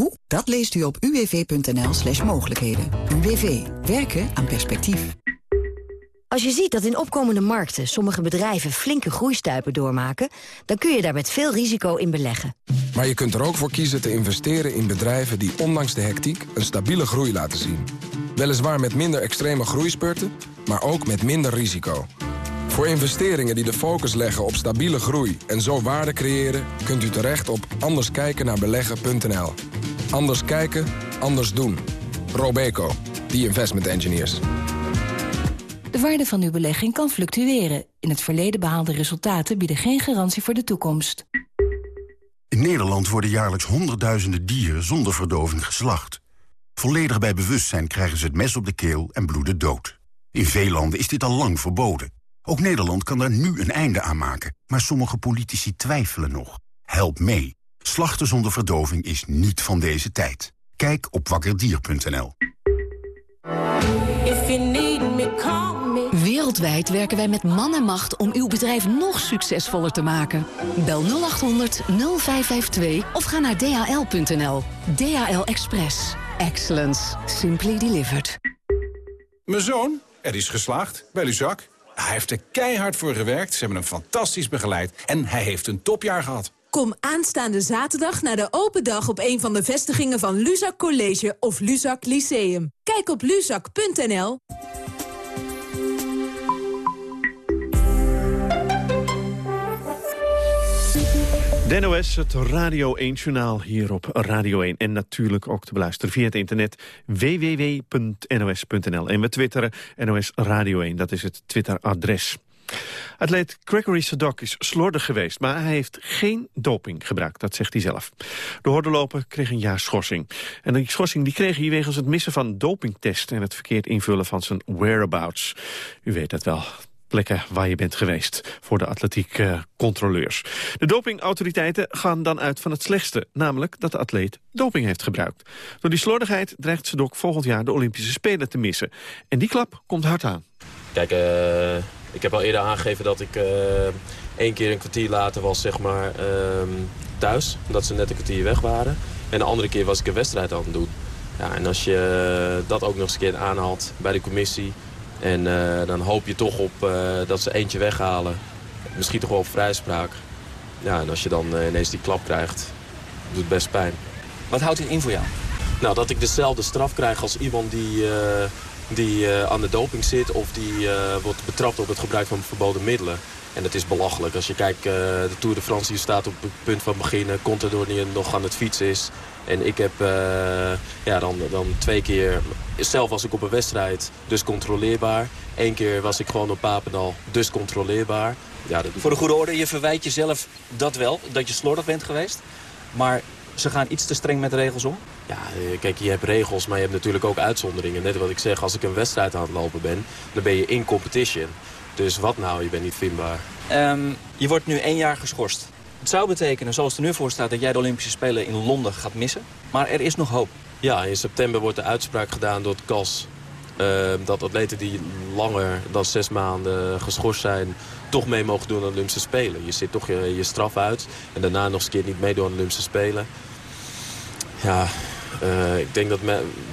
Hoe? Dat leest u op uwv.nl slash mogelijkheden. UWV. Werken aan perspectief. Als je ziet dat in opkomende markten sommige bedrijven flinke groeistuipen doormaken... dan kun je daar met veel risico in beleggen. Maar je kunt er ook voor kiezen te investeren in bedrijven die ondanks de hectiek een stabiele groei laten zien. Weliswaar met minder extreme groeispurten, maar ook met minder risico. Voor investeringen die de focus leggen op stabiele groei en zo waarde creëren... kunt u terecht op anderskijkennaarbeleggen.nl. Anders kijken, anders doen. Robeco, the investment engineers. De waarde van uw belegging kan fluctueren. In het verleden behaalde resultaten bieden geen garantie voor de toekomst. In Nederland worden jaarlijks honderdduizenden dieren zonder verdoving geslacht. Volledig bij bewustzijn krijgen ze het mes op de keel en bloeden dood. In veel landen is dit al lang verboden. Ook Nederland kan daar nu een einde aan maken. Maar sommige politici twijfelen nog. Help mee. Slachten zonder verdoving is niet van deze tijd. Kijk op wakkerdier.nl. Wereldwijd werken wij met man en macht om uw bedrijf nog succesvoller te maken. Bel 0800 0552 of ga naar dhl.nl. DHL Express. Excellence. Simply delivered. Mijn zoon, er is geslaagd bij Luzak. Hij heeft er keihard voor gewerkt, ze hebben hem fantastisch begeleid... en hij heeft een topjaar gehad. Kom aanstaande zaterdag naar de open dag op een van de vestigingen van Luzak College of Luzak Lyceum. Kijk op luzak.nl. NOS, het Radio 1-journaal hier op Radio 1. En natuurlijk ook te beluisteren via het internet www.nos.nl. En we twitteren NOS Radio 1, dat is het Twitteradres. Atleet Gregory Sadok is slordig geweest, maar hij heeft geen doping gebruikt. Dat zegt hij zelf. De hordenloper kreeg een jaar schorsing. En die schorsing die kreeg hij wegens het missen van dopingtest... en het verkeerd invullen van zijn whereabouts. U weet dat wel plekken waar je bent geweest voor de atletiekcontroleurs. de dopingautoriteiten gaan dan uit van het slechtste, namelijk dat de atleet doping heeft gebruikt. Door die slordigheid dreigt Sadok volgend jaar de Olympische Spelen te missen. En die klap komt hard aan. Kijk, uh, ik heb al eerder aangegeven dat ik uh, één keer een kwartier later was zeg maar, uh, thuis. Omdat ze net een kwartier weg waren. En de andere keer was ik een wedstrijd aan het doen. Ja, en als je dat ook nog eens een keer aanhaalt bij de commissie... En uh, dan hoop je toch op uh, dat ze eentje weghalen. Misschien toch wel op vrijspraak. Ja, en als je dan uh, ineens die klap krijgt, doet het best pijn. Wat houdt dit in voor jou? Nou, dat ik dezelfde straf krijg als iemand die, die aan de doping zit... of die wordt betrapt op het gebruik van verboden middelen. En dat is belachelijk. Als je kijkt, de Tour de France die staat op het punt van beginnen... Contador die nog aan het fietsen is... En ik heb uh, ja, dan, dan twee keer... Zelf was ik op een wedstrijd, dus controleerbaar. Eén keer was ik gewoon op Papendal, dus controleerbaar. Ja, dat... Voor de goede orde, je verwijt jezelf dat wel, dat je slordig bent geweest. Maar ze gaan iets te streng met de regels om? Ja, kijk, je hebt regels, maar je hebt natuurlijk ook uitzonderingen. Net wat ik zeg, als ik een wedstrijd aan het lopen ben, dan ben je in competition. Dus wat nou, je bent niet vindbaar. Um, je wordt nu één jaar geschorst. Het zou betekenen, zoals het er nu voor staat, dat jij de Olympische Spelen in Londen gaat missen. Maar er is nog hoop. Ja, in september wordt de uitspraak gedaan door het CAS... Uh, dat atleten die langer dan zes maanden geschorst zijn... toch mee mogen doen aan de Olympische Spelen. Je zit toch je, je straf uit en daarna nog eens een keer niet meedoen aan de Olympische Spelen. Ja, uh, ik denk dat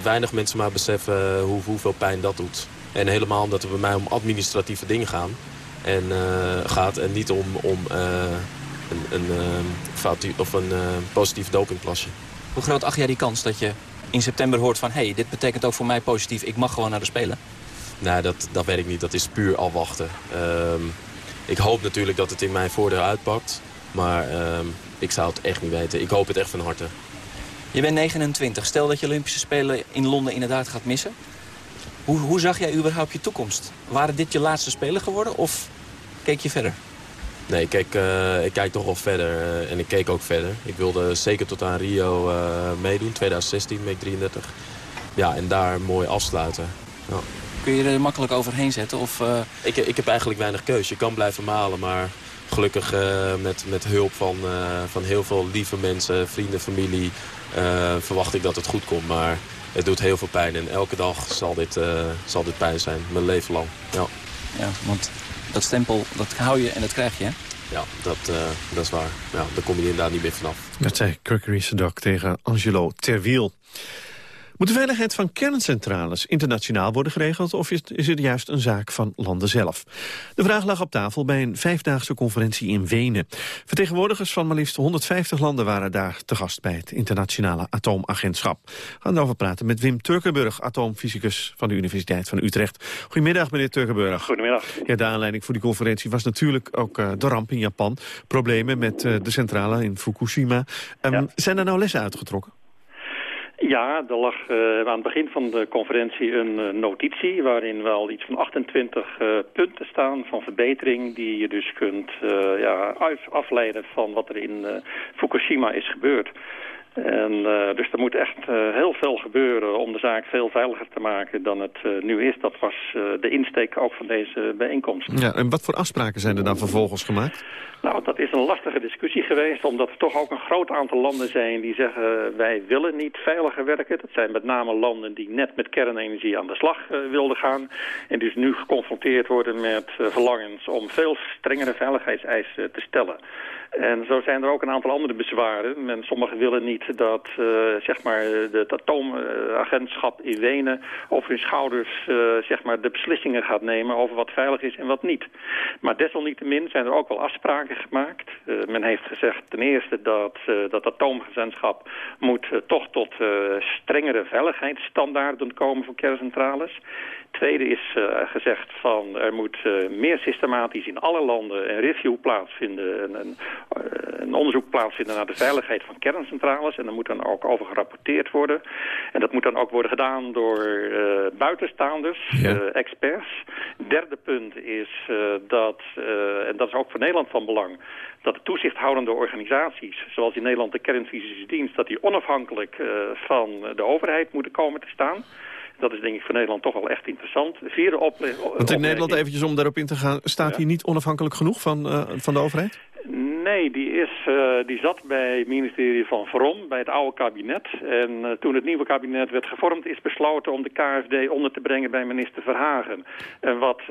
weinig mensen maar beseffen hoe, hoeveel pijn dat doet. En helemaal omdat het bij mij om administratieve dingen gaan. En, uh, gaat en niet om... om een, een, uh, of een uh, positief dopingplasje. Hoe groot acht jij die kans dat je in september hoort van... hé, hey, dit betekent ook voor mij positief, ik mag gewoon naar de Spelen? Nee, dat, dat weet ik niet. Dat is puur afwachten. Um, ik hoop natuurlijk dat het in mijn voordeel uitpakt. Maar um, ik zou het echt niet weten. Ik hoop het echt van harte. Je bent 29. Stel dat je Olympische Spelen in Londen inderdaad gaat missen. Hoe, hoe zag jij überhaupt je toekomst? Waren dit je laatste Spelen geworden of keek je verder? Nee, ik kijk, uh, ik kijk toch wel verder. Uh, en ik keek ook verder. Ik wilde zeker tot aan Rio uh, meedoen, 2016, met 33. Ja, en daar mooi afsluiten. Ja. Kun je er makkelijk overheen zetten? Of, ik, ik heb eigenlijk weinig keus. Je kan blijven malen, maar gelukkig met, met hulp van, van heel veel lieve mensen, vrienden, familie... verwacht ik dat het goed komt. Maar het doet heel veel pijn. En elke dag zal dit, zal dit pijn zijn, mijn leven lang. Ja, ja want dat stempel, dat hou je en dat krijg je, hè? Ja, dat, uh, dat is waar. Ja, daar kom je inderdaad niet meer vanaf. Dat zei Gregory Sedok tegen Angelo Terwiel. Moet de veiligheid van kerncentrales internationaal worden geregeld... of is het juist een zaak van landen zelf? De vraag lag op tafel bij een vijfdaagse conferentie in Wenen. Vertegenwoordigers van maar liefst 150 landen waren daar te gast... bij het internationale atoomagentschap. We gaan erover praten met Wim Turkenburg, atoomfysicus van de Universiteit van Utrecht. Goedemiddag, meneer Turkenburg. Goedemiddag. Ja, de aanleiding voor die conferentie was natuurlijk ook uh, de ramp in Japan. Problemen met uh, de centrale in Fukushima. Um, ja. Zijn er nou lessen uitgetrokken? Ja, er lag uh, aan het begin van de conferentie een uh, notitie... waarin wel iets van 28 uh, punten staan van verbetering... die je dus kunt ja, afleiden van wat er in Fukushima is gebeurd. En, uh, dus er moet echt uh, heel veel gebeuren om de zaak veel veiliger te maken dan het uh, nu is. Dat was de insteek ook van deze bijeenkomst. Ja, en wat voor afspraken zijn er dan vervolgens gemaakt? Nou, dat is een lastige discussie geweest, omdat er toch ook een groot aantal landen zijn die zeggen wij willen niet veiliger werken. Dat zijn met name landen die net met kernenergie aan de slag wilden gaan. En dus nu geconfronteerd worden met verlangens om veel strengere veiligheidseisen te stellen. En zo zijn er ook een aantal andere bezwaren. Men, sommigen willen niet dat uh, zeg maar, het atoomagentschap in Wenen over hun schouders uh, zeg maar, de beslissingen gaat nemen over wat veilig is en wat niet. Maar desalniettemin zijn er ook wel afspraken gemaakt. Uh, men heeft gezegd ten eerste dat dat atoomagentschap moet toch tot strengere veiligheidsstandaarden komen voor kerncentrales. Tweede is uh, gezegd van er moet uh, meer systematisch in alle landen een review plaatsvinden, een, een, uh, een, onderzoek plaatsvinden naar de veiligheid van kerncentrales. En daar moet dan ook over gerapporteerd worden. En dat moet dan ook worden gedaan door buitenstaanders, ja. experts. Derde punt is dat, en dat is ook voor Nederland van belang, dat de toezichthoudende organisaties, zoals in Nederland de kernfysische dienst, dat die onafhankelijk van de overheid moeten komen te staan. Dat is denk ik voor Nederland toch wel echt interessant. De vierde Want in Nederland, eventjes om daarop in te gaan... staat ja. hij niet onafhankelijk genoeg van, uh, van de overheid? Nee, die, is, uh, die zat bij het ministerie van Vrom, bij het oude kabinet. En uh, toen het nieuwe kabinet werd gevormd, is besloten om de KFD onder te brengen bij minister Verhagen. En wat uh,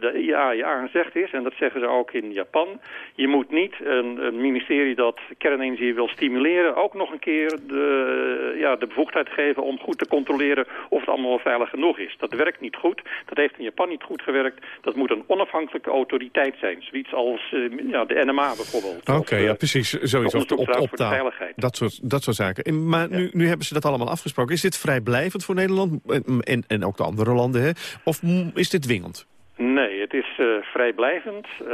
de IAEA zegt is, en dat zeggen ze ook in Japan, je moet niet een, ministerie dat kernenergie wil stimuleren, ook nog een keer de, ja, de bevoegdheid geven om goed te controleren of het allemaal veilig genoeg is. Dat werkt niet goed, dat heeft in Japan niet goed gewerkt. Dat moet een onafhankelijke autoriteit zijn, zoiets als ja, de NMA bijvoorbeeld. Oké, okay, ja, precies. Zoiets op, op, op taal. Dat soort, dat soort zaken. En, maar ja. nu, nu hebben ze dat allemaal afgesproken. Is dit vrijblijvend voor Nederland en, en, en ook de andere landen? Hè? Of is dit dwingend? Nee, het is uh, vrijblijvend. Uh,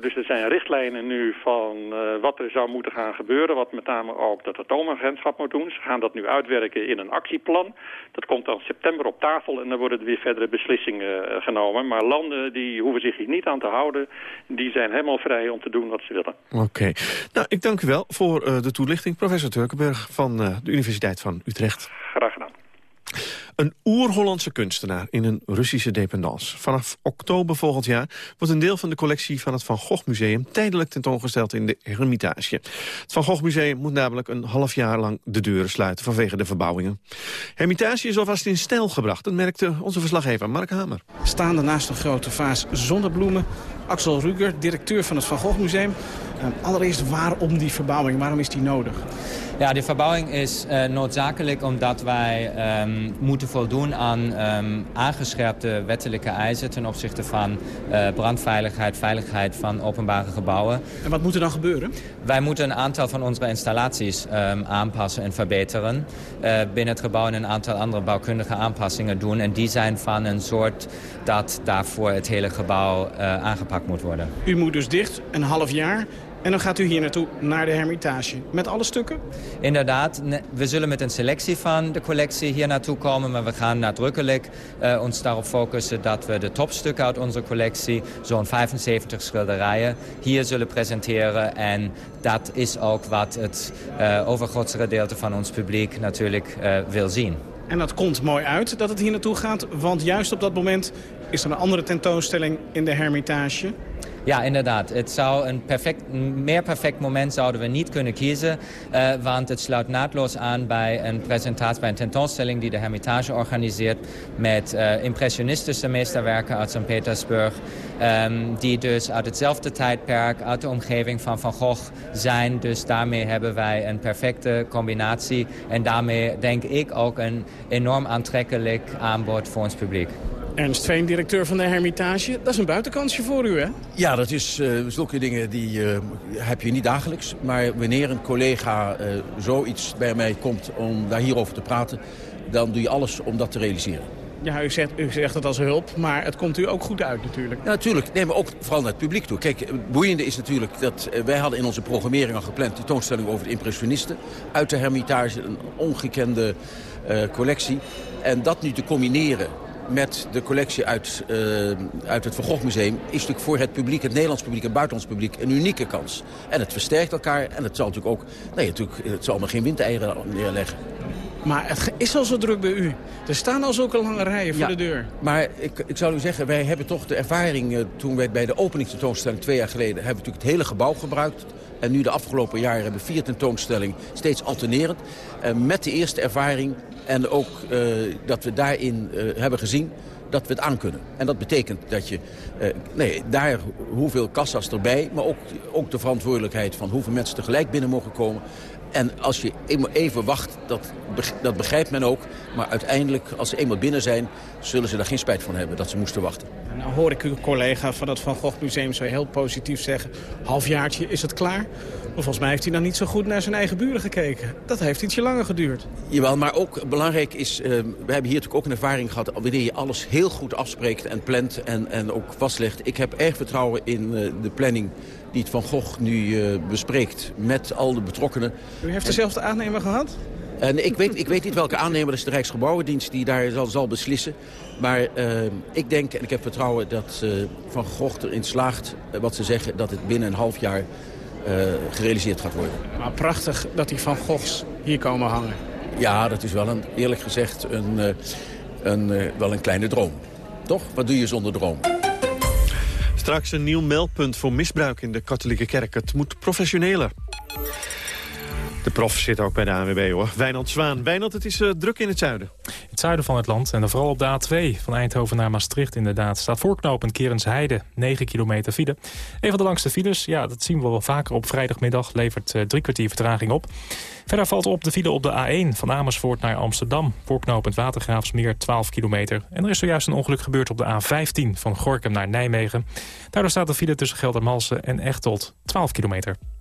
dus er zijn richtlijnen nu van uh, wat er zou moeten gaan gebeuren. Wat met name ook dat atoomagentschap moet doen. Ze gaan dat nu uitwerken in een actieplan. Dat komt dan september op tafel en dan worden er weer verdere beslissingen genomen. Maar landen die hoeven zich hier niet aan te houden. Die zijn helemaal vrij om te doen wat ze willen. Oké. Okay. Nou, ik dank u wel voor de toelichting. Professor Turkenburg van de Universiteit van Utrecht. Graag gedaan. Een oer-Hollandse kunstenaar in een Russische dependance. Vanaf oktober volgend jaar wordt een deel van de collectie van het Van Gogh Museum tijdelijk tentoongesteld in de Hermitage. Het Van Gogh Museum moet namelijk een half jaar lang de deuren sluiten vanwege de verbouwingen. Hermitage is alvast in stijl gebracht, dat merkte onze verslaggever Mark Hamer. Staande naast een grote vaas zonnebloemen, Axel Ruger, directeur van het Van Gogh Museum. allereerst, waarom die verbouwing? Waarom is die nodig? Ja, die verbouwing is uh, noodzakelijk omdat wij um, moeten voldoen aan um, aangescherpte wettelijke eisen ten opzichte van uh, brandveiligheid, veiligheid van openbare gebouwen. En wat moet er dan gebeuren? Wij moeten een aantal van onze installaties um, aanpassen en verbeteren. Uh, binnen het gebouw een aantal andere bouwkundige aanpassingen doen. En die zijn van een soort dat daarvoor het hele gebouw aangepakt moet worden. U moet dus dicht, een half jaar. En dan gaat u hier naartoe, naar de Hermitage. Met alle stukken? Inderdaad. We zullen met een selectie van de collectie hier naartoe komen. Maar we gaan nadrukkelijk uh, ons daarop focussen dat we de topstukken uit onze collectie... zo'n 75 schilderijen hier zullen presenteren. En dat is ook wat het uh, overgrootste gedeelte van ons publiek natuurlijk uh, wil zien. En dat komt mooi uit dat het hier naartoe gaat. Want juist op dat moment is er een andere tentoonstelling in de Hermitage... Ja, inderdaad. Het zou een perfect, meer perfect moment zouden we niet kunnen kiezen. Uh, want het sluit naadloos aan bij een presentatie, bij een tentoonstelling die de Hermitage organiseert. Met uh, impressionistische meesterwerken uit Sint-Petersburg. Um, die dus uit hetzelfde tijdperk, uit de omgeving van Van Gogh zijn. Dus daarmee hebben wij een perfecte combinatie. En daarmee denk ik ook een enorm aantrekkelijk aanbod voor ons publiek. Ernst Veen, directeur van de Hermitage. Dat is een buitenkansje voor u, hè? Ja, dat is uh, zulke dingen die uh, heb je niet dagelijks. Maar wanneer een collega uh, zoiets bij mij komt om daar hierover te praten... dan doe je alles om dat te realiseren. Ja, u zegt, u zegt het als hulp, maar het komt u ook goed uit natuurlijk. Ja, natuurlijk. Nee, maar ook vooral naar het publiek toe. Kijk, het boeiende is natuurlijk dat eh, wij hadden in onze programmering al gepland... de toonstelling over de impressionisten. Uit de Hermitage, een ongekende uh, collectie. En dat nu te combineren met de collectie uit, uh, uit het Van Gogh Museum... is natuurlijk voor het publiek, het Nederlands publiek en het buitenlands publiek... een unieke kans. En het versterkt elkaar en het zal natuurlijk ook... Nee, natuurlijk, het zal maar geen windeieren neerleggen. Maar het is al zo druk bij u. Er staan al zulke lange rijen voor de deur. Maar ik, ik zou u zeggen, wij hebben toch de ervaring... Uh, toen wij bij de openingstentoonstelling twee jaar geleden... hebben we natuurlijk het hele gebouw gebruikt. En nu de afgelopen jaren hebben vier tentoonstellingen steeds alternerend. Uh, met de eerste ervaring en ook uh, dat we daarin hebben gezien dat we het aankunnen. En dat betekent dat je, uh, nee, daar hoeveel kassa's erbij... maar ook, ook de verantwoordelijkheid van hoeveel mensen tegelijk binnen mogen komen... En als je even wacht, dat, dat begrijpt men ook. Maar uiteindelijk, als ze eenmaal binnen zijn... zullen ze daar geen spijt van hebben dat ze moesten wachten. Nou hoor ik uw collega van het Van Gogh Museum zo heel positief zeggen... halfjaartje is het klaar. Maar volgens mij heeft hij dan niet zo goed naar zijn eigen buren gekeken. Dat heeft ietsje langer geduurd. Jawel, maar ook belangrijk is... Uh, we hebben hier natuurlijk ook een ervaring gehad... wanneer je alles heel goed afspreekt en plant en, en ook vastlegt. Ik heb erg vertrouwen in uh, de planning die het Van Gogh nu uh, bespreekt met al de betrokkenen. U heeft dezelfde aannemer gehad? En ik, weet, ik weet niet welke aannemer, dat is de Rijksgebouwendienst die daar zal, zal beslissen. Maar uh, ik denk en ik heb vertrouwen dat uh, Van Gogh erin slaagt, wat ze zeggen, dat het binnen een half jaar gerealiseerd gaat worden. Maar prachtig dat die Van Goghs hier komen hangen. Ja, dat is wel een, eerlijk gezegd een, een, wel een kleine droom. Toch? Wat doe je zonder droom? Straks een nieuw meldpunt voor misbruik in de katholieke kerk. Het moet professioneler. De prof zit ook bij de ANWB hoor. Wijnand Zwaan. Wijnand, het is uh, druk in het zuiden. Het zuiden van het land en dan vooral op de A2 van Eindhoven naar Maastricht inderdaad. Staat voorknopend Kerensheide, 9 kilometer file. Een van de langste files, ja dat zien we wel vaker op vrijdagmiddag, levert uh, drie kwartier vertraging op. Verder valt op de file op de A1 van Amersfoort naar Amsterdam. Voorknopend Watergraafsmeer 12 kilometer. En er is zojuist een ongeluk gebeurd op de A15 van Gorkum naar Nijmegen. Daardoor staat de file tussen Geldermalsen en Echteld 12 kilometer.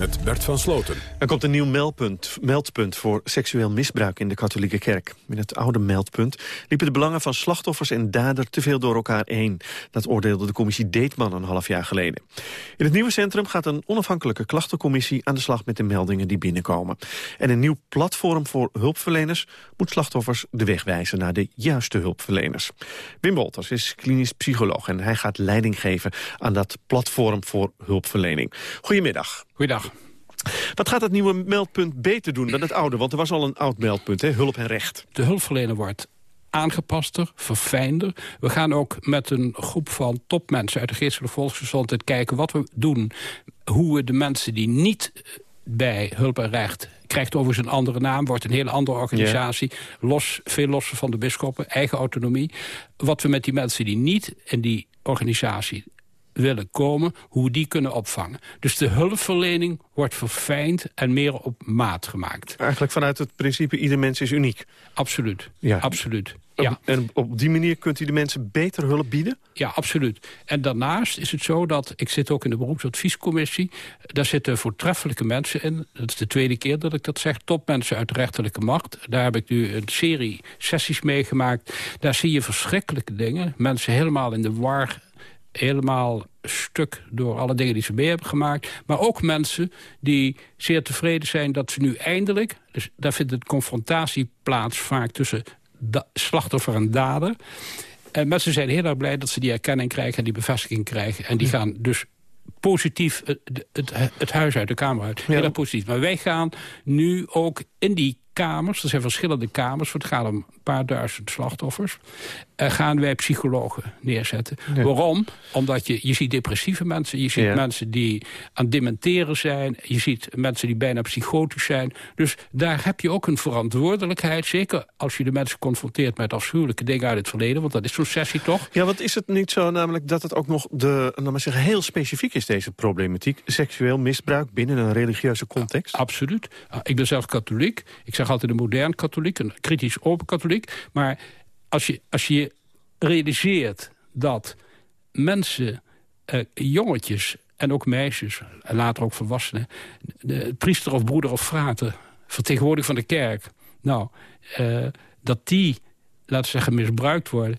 met Bert van Sloten. Er komt een nieuw meldpunt, meldpunt voor seksueel misbruik in de katholieke kerk. In het oude meldpunt liepen de belangen van slachtoffers en dader te veel door elkaar heen. Dat oordeelde de commissie Deetman een half jaar geleden. In het nieuwe centrum gaat een onafhankelijke klachtencommissie aan de slag met de meldingen die binnenkomen. En een nieuw platform voor hulpverleners moet slachtoffers de weg wijzen naar de juiste hulpverleners. Wim Wolters is klinisch psycholoog en hij gaat leiding geven aan dat platform voor hulpverlening. Goedemiddag. Goeiedag. Wat gaat het nieuwe meldpunt beter doen dan het oude? Want er was al een oud meldpunt, hè? hulp en recht. De hulpverlener wordt aangepaster, verfijnder. We gaan ook met een groep van topmensen uit de geestelijke volksgezondheid kijken wat we doen. Hoe we de mensen die niet bij hulp en recht krijgt overigens een andere naam, wordt een hele andere organisatie. Los, veel losser van de bisschoppen, eigen autonomie. Wat we met die mensen die niet in die organisatie willen komen, hoe die kunnen opvangen. Dus de hulpverlening wordt verfijnd en meer op maat gemaakt. Eigenlijk vanuit het principe ieder mens is uniek. Absoluut, ja. absoluut. Ja. En op die manier kunt u de mensen beter hulp bieden? Ja, absoluut. En daarnaast is het zo dat, ik zit ook in de beroepsadviescommissie... daar zitten voortreffelijke mensen in. Dat is de tweede keer dat ik dat zeg. Topmensen uit de rechterlijke macht. Daar heb ik nu een serie sessies meegemaakt. Daar zie je verschrikkelijke dingen. Mensen helemaal in de war helemaal stuk door alle dingen die ze mee hebben gemaakt. Maar ook mensen die zeer tevreden zijn dat ze nu eindelijk... dus daar vindt de confrontatie plaats vaak tussen slachtoffer en dader... En mensen zijn heel erg blij dat ze die erkenning krijgen en die bevestiging krijgen. En die gaan dus positief het, het, het, huis uit, de kamer uit. Heel erg positief. Maar wij gaan nu ook in die kamers, er zijn verschillende kamers... het gaat om een paar duizend slachtoffers... Uh, gaan wij psychologen neerzetten. Waarom? Omdat je, je ziet depressieve mensen... je ziet mensen die aan dementeren zijn... je ziet mensen die bijna psychotisch zijn. Dus daar heb je ook een verantwoordelijkheid... zeker als je de mensen confronteert met afschuwelijke dingen uit het verleden... want dat is zo'n sessie toch? Ja, want is het niet zo namelijk dat het ook nog de, nou maar zeggen, heel specifiek is... deze problematiek, seksueel misbruik binnen een religieuze context? absoluut. Ah, ik ben zelf katholiek. Ik zeg altijd een modern katholiek, een kritisch open katholiek. Maar als je, als je realiseert dat mensen, eh, jongetjes en ook meisjes... en later ook volwassenen, de priester of broeder of frater... vertegenwoordiger van de kerk Nou, uh, dat die, laten we zeggen, misbruikt worden...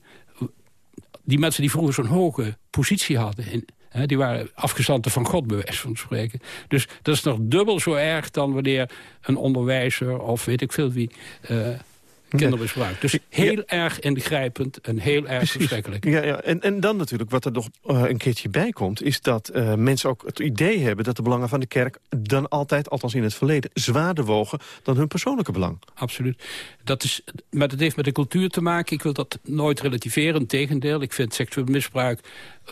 die mensen die vroeger zo'n hoge positie hadden... In, die waren afgezanten van God, van spreken. Dus dat is nog dubbel zo erg dan wanneer een onderwijzer... of weet ik veel wie... Uh, kindermisbruik. Dus heel erg ingrijpend en heel erg Precies. verschrikkelijk. Ja, ja. En, en dan natuurlijk, wat er nog uh, een keertje bij komt... is dat uh, mensen ook het idee hebben dat de belangen van de kerk... dan altijd, althans in het verleden, zwaarder wogen... dan hun persoonlijke belang. Absoluut. Dat is, maar dat heeft met de cultuur te maken. Ik wil dat nooit relativeren, tegendeel. Ik vind seksueel misbruik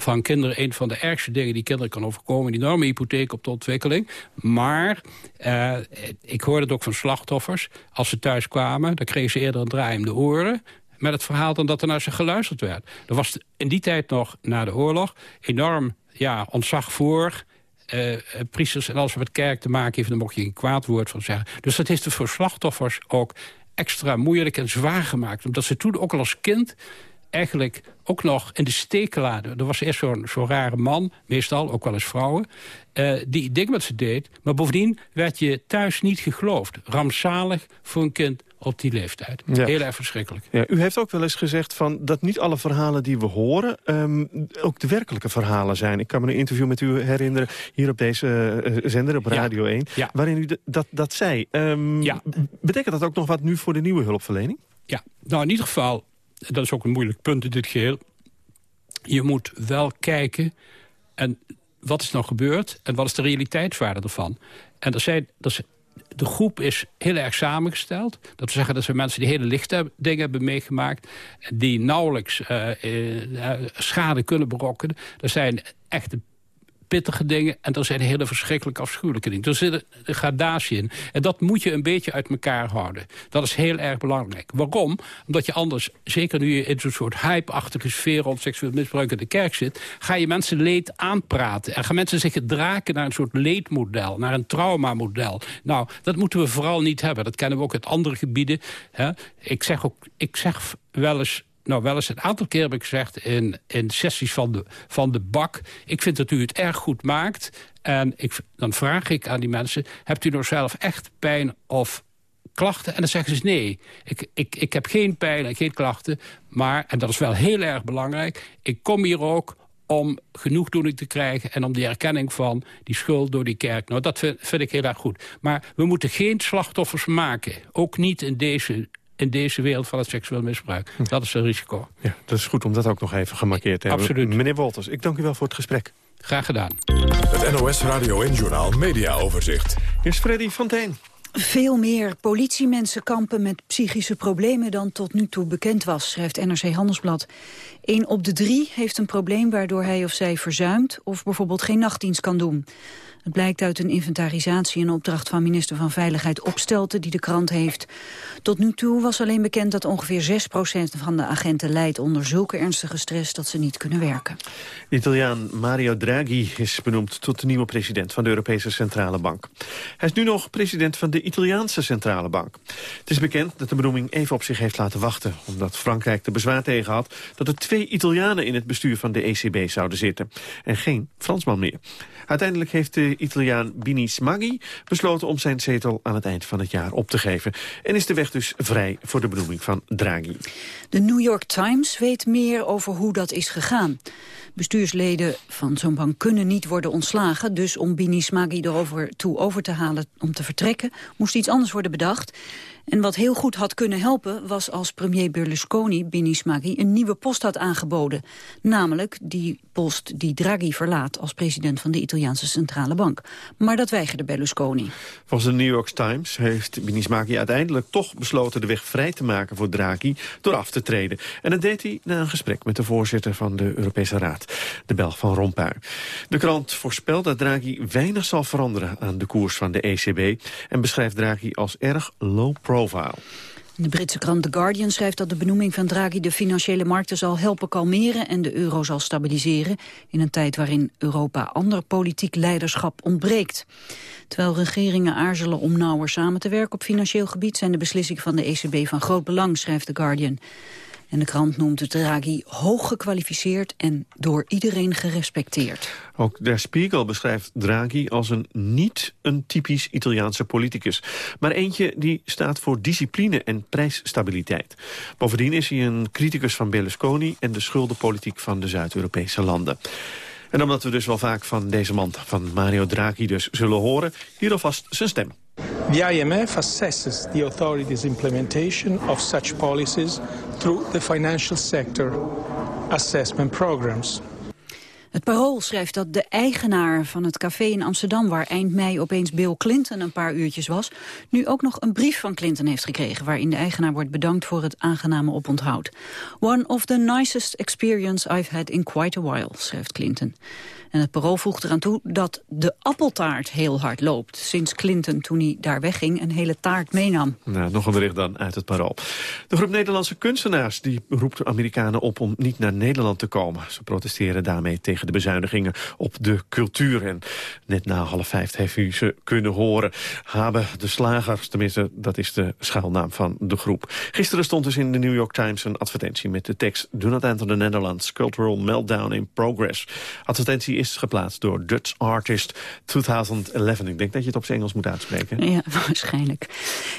van kinderen een van de ergste dingen die kinderen kan overkomen. Een enorme hypotheek op de ontwikkeling. Maar uh, ik hoorde het ook van slachtoffers. Als ze thuis kwamen, dan kregen ze eerder een draai de oren met het verhaal dan dat er naar ze geluisterd werd. Er was in die tijd nog, na de oorlog, enorm ja, ontzag voor... Uh, priesters en alles wat met kerk te maken heeft... daar mocht je geen kwaad woord van zeggen. Dus dat heeft het voor slachtoffers ook extra moeilijk en zwaar gemaakt. Omdat ze toen ook al als kind eigenlijk ook nog in de steek laten. Er was eerst zo'n zo rare man, meestal ook wel eens vrouwen... Uh, die dingen wat ze deed. Maar bovendien werd je thuis niet geloofd. Rampzalig voor een kind op die leeftijd. Heel erg verschrikkelijk. Ja, u heeft ook wel eens gezegd van dat niet alle verhalen die we horen... Um, ook de werkelijke verhalen zijn. Ik kan me een interview met u herinneren hier op deze uh, zender op Radio 1... Ja. waarin u dat, dat zei. Um, ja. Betekent dat ook nog wat nu voor de nieuwe hulpverlening? Ja, nou in ieder geval dat is ook een moeilijk punt in dit geheel... je moet wel kijken... en wat is nou gebeurd en wat is de realiteitswaarde ervan. En er zijn, er de groep is heel erg samengesteld. Dat wil zeggen dat zijn mensen die hele lichte dingen hebben meegemaakt... die nauwelijks uh, schade kunnen berokkenen. Er zijn echte pittige dingen en er zijn hele verschrikkelijk afschuwelijke dingen. Er zit een gradatie in. En dat moet je een beetje uit elkaar houden. Dat is heel erg belangrijk. Waarom? Omdat je anders, zeker nu je in zo'n soort hype-achtige sfeer... rond seksueel misbruik in de kerk zit... ga je mensen leed aanpraten. En gaan mensen zich gedraken naar een soort leedmodel. Naar een traumamodel. Nou, dat moeten we vooral niet hebben. Dat kennen we ook uit andere gebieden. Hè? Ik zeg ook, ik zeg wel eens nou wel eens een aantal keer heb ik gezegd in, in sessies van de, van de bak... ik vind dat u het erg goed maakt. En ik, dan vraag ik aan die mensen... hebt u nou zelf echt pijn of klachten? En dan zeggen ze nee, ik, ik, ik heb geen pijn en geen klachten... maar, en dat is wel heel erg belangrijk... ik kom hier ook om genoegdoening te krijgen... en om die erkenning van die schuld door die kerk. Nou, dat vind, vind, ik heel erg goed. Maar we moeten geen slachtoffers maken. Ook niet in deze in deze wereld van het seksueel misbruik. Dat is een risico. Ja, dat is goed om dat ook nog even gemarkeerd te hebben. Absoluut. Meneer Wolters, ik dank u wel voor het gesprek. Graag gedaan. Het NOS Radio en Journal Media Overzicht. Hier is Freddy Fontaine. Veel meer politiemensen kampen met psychische problemen dan tot nu toe bekend was, schrijft NRC Handelsblad. Eén op de drie heeft een probleem waardoor hij of zij verzuimt of bijvoorbeeld geen nachtdienst kan doen. Het blijkt uit een inventarisatie en opdracht van minister van Veiligheid Opstelten die de krant heeft. Tot nu toe was alleen bekend dat ongeveer 6% van de agenten leidt onder zulke ernstige stress dat ze niet kunnen werken. De Italiaan Mario Draghi is benoemd tot de nieuwe president van de Europese Centrale Bank. Hij is nu nog president van de Italiaanse Centrale Bank. Het is bekend dat de benoeming even op zich heeft laten wachten, omdat Frankrijk er bezwaar tegen had dat er twee Italianen in het bestuur van de ECB zouden zitten en geen Fransman meer. Uiteindelijk heeft de Italiaan Bini Smaghi besloten om zijn zetel aan het eind van het jaar op te geven. En is de weg dus vrij voor de benoeming van Draghi. De New York Times weet meer over hoe dat is gegaan. Bestuursleden van zo'n bank kunnen niet worden ontslagen. Dus om Bini Smaghi erover toe over te halen om te vertrekken... moest iets anders worden bedacht. En wat heel goed had kunnen helpen was als premier Berlusconi Bini Smaghi een nieuwe post had aangeboden. Namelijk die post die Draghi verlaat als president van de Italiaanse Centrale Bank. Maar dat weigerde Berlusconi. Volgens de New York Times heeft Bini Smaghi uiteindelijk toch besloten de weg vrij te maken voor Draghi door af te treden. En dat deed hij na een gesprek met de voorzitter van de Europese Raad, de Belg van Rompuy. De krant voorspelt dat Draghi weinig zal veranderen aan de koers van de ECB en beschrijft Draghi als erg low profile de Britse krant The Guardian schrijft dat de benoeming van Draghi de financiële markten zal helpen kalmeren en de euro zal stabiliseren in een tijd waarin Europa ander politiek leiderschap ontbreekt. Terwijl regeringen aarzelen om nauwer samen te werken op financieel gebied zijn de beslissingen van de ECB van groot belang, schrijft The Guardian. En de krant noemt Draghi hoog gekwalificeerd en door iedereen gerespecteerd. Ook Der Spiegel beschrijft Draghi als een niet een typisch Italiaanse politicus. Maar eentje die staat voor discipline en prijsstabiliteit. Bovendien is hij een criticus van Berlusconi en de schuldenpolitiek van de Zuid-Europese landen. En omdat we dus wel vaak van deze man, van Mario Draghi dus, zullen horen... hier alvast zijn stem. The IMF assesses the authorities' implementation of such policies through the financial sector assessment programs. Het Parool schrijft dat de eigenaar van het café in Amsterdam... waar eind mei opeens Bill Clinton een paar uurtjes was... nu ook nog een brief van Clinton heeft gekregen... waarin de eigenaar wordt bedankt voor het aangename oponthoud. One of the nicest experience I've had in quite a while, schrijft Clinton. En het parool voegt eraan toe dat de appeltaart heel hard loopt. Sinds Clinton, toen hij daar wegging, een hele taart meenam. Nou, nog een bericht dan uit het parool. De groep Nederlandse kunstenaars die roept Amerikanen op om niet naar Nederland te komen. Ze protesteren daarmee tegen de bezuinigingen op de cultuur. En net na half vijf heeft u ze kunnen horen. Haben de Slagers, tenminste dat is de schuilnaam van de groep. Gisteren stond dus in de New York Times een advertentie met de tekst... Do not enter the Netherlands, cultural meltdown in progress. Advertentie is geplaatst door Dutch Artist 2011. Ik denk dat je het op zijn Engels moet uitspreken. Ja, waarschijnlijk.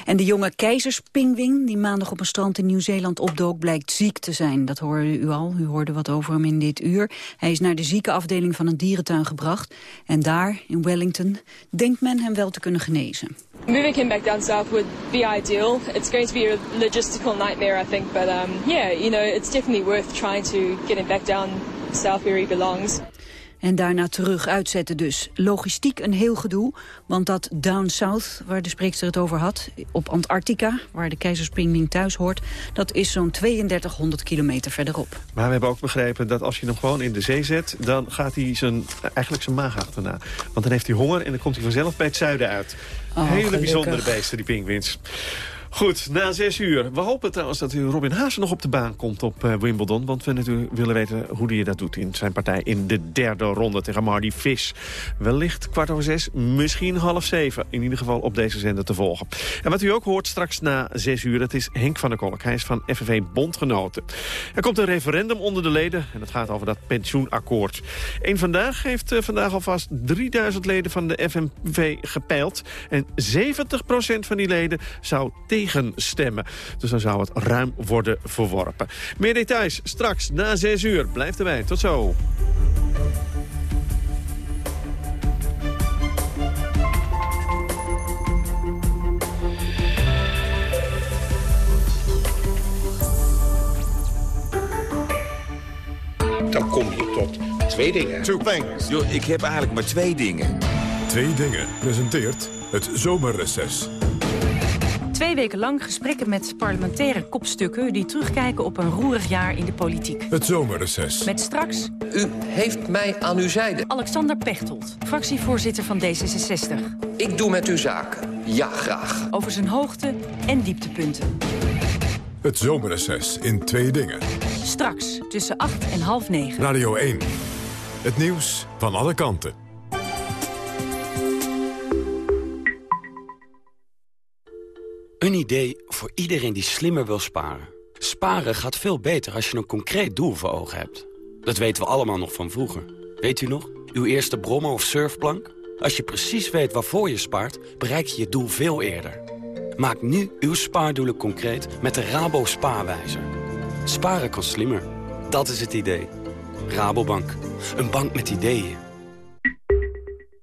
En de jonge keizerspingwing die maandag op een strand in Nieuw-Zeeland opdook... blijkt ziek te zijn. Dat hoorde u al. U hoorde wat over hem in dit uur. Hij is naar de ziekenafdeling van een dierentuin gebracht. En daar, in Wellington, denkt men hem wel te kunnen genezen. Moving him back down south would be ideal. It's going to be a logistical nightmare, I think. But um, yeah, you know, it's definitely worth trying to get him back down south where he belongs. En daarna terug uitzetten dus. Logistiek een heel gedoe, want dat down south, waar de spreekster het over had... op Antarctica, waar de keizerspringwing thuis hoort... dat is zo'n 3200 kilometer verderop. Maar we hebben ook begrepen dat als je hem gewoon in de zee zet... dan gaat hij zijn, eigenlijk zijn maag achterna. Want dan heeft hij honger en dan komt hij vanzelf bij het zuiden uit. Oh, Hele gelukkig. bijzondere beesten, die pinguïns. Goed, na zes uur. We hopen trouwens dat u Robin Haase nog op de baan komt op eh, Wimbledon. Want we natuurlijk willen weten hoe hij dat doet in zijn partij in de derde ronde tegen Marty Fish. Wellicht kwart over zes, misschien half zeven. In ieder geval op deze zender te volgen. En wat u ook hoort straks na zes uur, dat is Henk van der Kolk. Hij is van FNV Bondgenoten. Er komt een referendum onder de leden en het gaat over dat pensioenakkoord. Eén Vandaag heeft eh, vandaag alvast 3000 leden van de FNV gepeild. En 70% van die leden zou tegenstemmen. Dus dan zou het ruim worden verworpen. Meer details straks na 6 uur. Blijf erbij. Tot zo. Dan kom je tot twee dingen. Two things. Yo, ik heb eigenlijk maar twee dingen. Twee dingen presenteert het zomerreces. Twee weken lang gesprekken met parlementaire kopstukken... die terugkijken op een roerig jaar in de politiek. Het zomerreces. Met straks... U heeft mij aan uw zijde. Alexander Pechtold, fractievoorzitter van D66. Ik doe met u zaken. Ja, graag. Over zijn hoogte- en dieptepunten. Het zomerreces in twee dingen. Straks tussen 8 en half 9. Radio 1. Het nieuws van alle kanten. Een idee voor iedereen die slimmer wil sparen. Sparen gaat veel beter als je een concreet doel voor ogen hebt. Dat weten we allemaal nog van vroeger. Weet u nog? Uw eerste brommer of surfplank? Als je precies weet waarvoor je spaart, bereik je je doel veel eerder. Maak nu uw spaardoelen concreet met de Rabo Spaarwijzer. Sparen kan slimmer. Dat is het idee. Rabobank. Een bank met ideeën.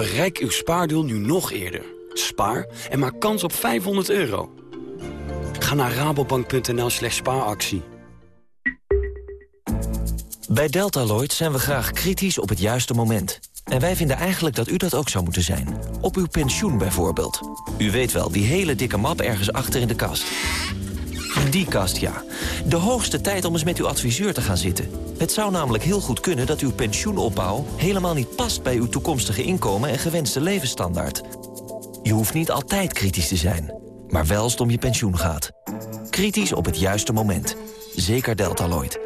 Bereik uw spaardoel nu nog eerder. Spaar en maak kans op 500 euro. Ga naar rabobank.nl slash spaaractie. Bij Deltaloid zijn we graag kritisch op het juiste moment. En wij vinden eigenlijk dat u dat ook zou moeten zijn. Op uw pensioen bijvoorbeeld. U weet wel, die hele dikke map ergens achter in de kast. Die kast, ja. De hoogste tijd om eens met uw adviseur te gaan zitten. Het zou namelijk heel goed kunnen dat uw pensioenopbouw... helemaal niet past bij uw toekomstige inkomen en gewenste levensstandaard. Je hoeft niet altijd kritisch te zijn, maar wel als het om je pensioen gaat. Kritisch op het juiste moment. Zeker Deltaloid.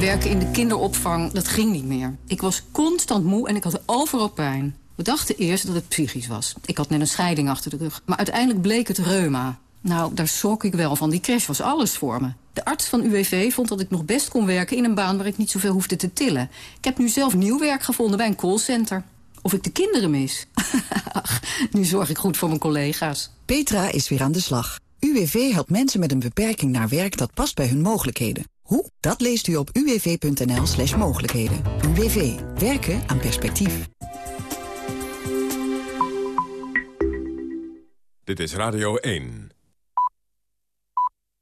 Werken in de kinderopvang, dat ging niet meer. Ik was constant moe en ik had overal pijn. We dachten eerst dat het psychisch was. Ik had net een scheiding achter de rug. Maar uiteindelijk bleek het reuma. Nou, daar schrok ik wel van. Die crash was alles voor me. De arts van UWV vond dat ik nog best kon werken in een baan waar ik niet zoveel hoefde te tillen. Ik heb nu zelf nieuw werk gevonden bij een callcenter. Of ik de kinderen mis? Nu zorg ik goed voor mijn collega's. Petra is weer aan de slag. UWV helpt mensen met een beperking naar werk dat past bij hun mogelijkheden. Hoe? Dat leest u op uwv.nl slash mogelijkheden. UWV. Werken aan perspectief. Dit is Radio 1.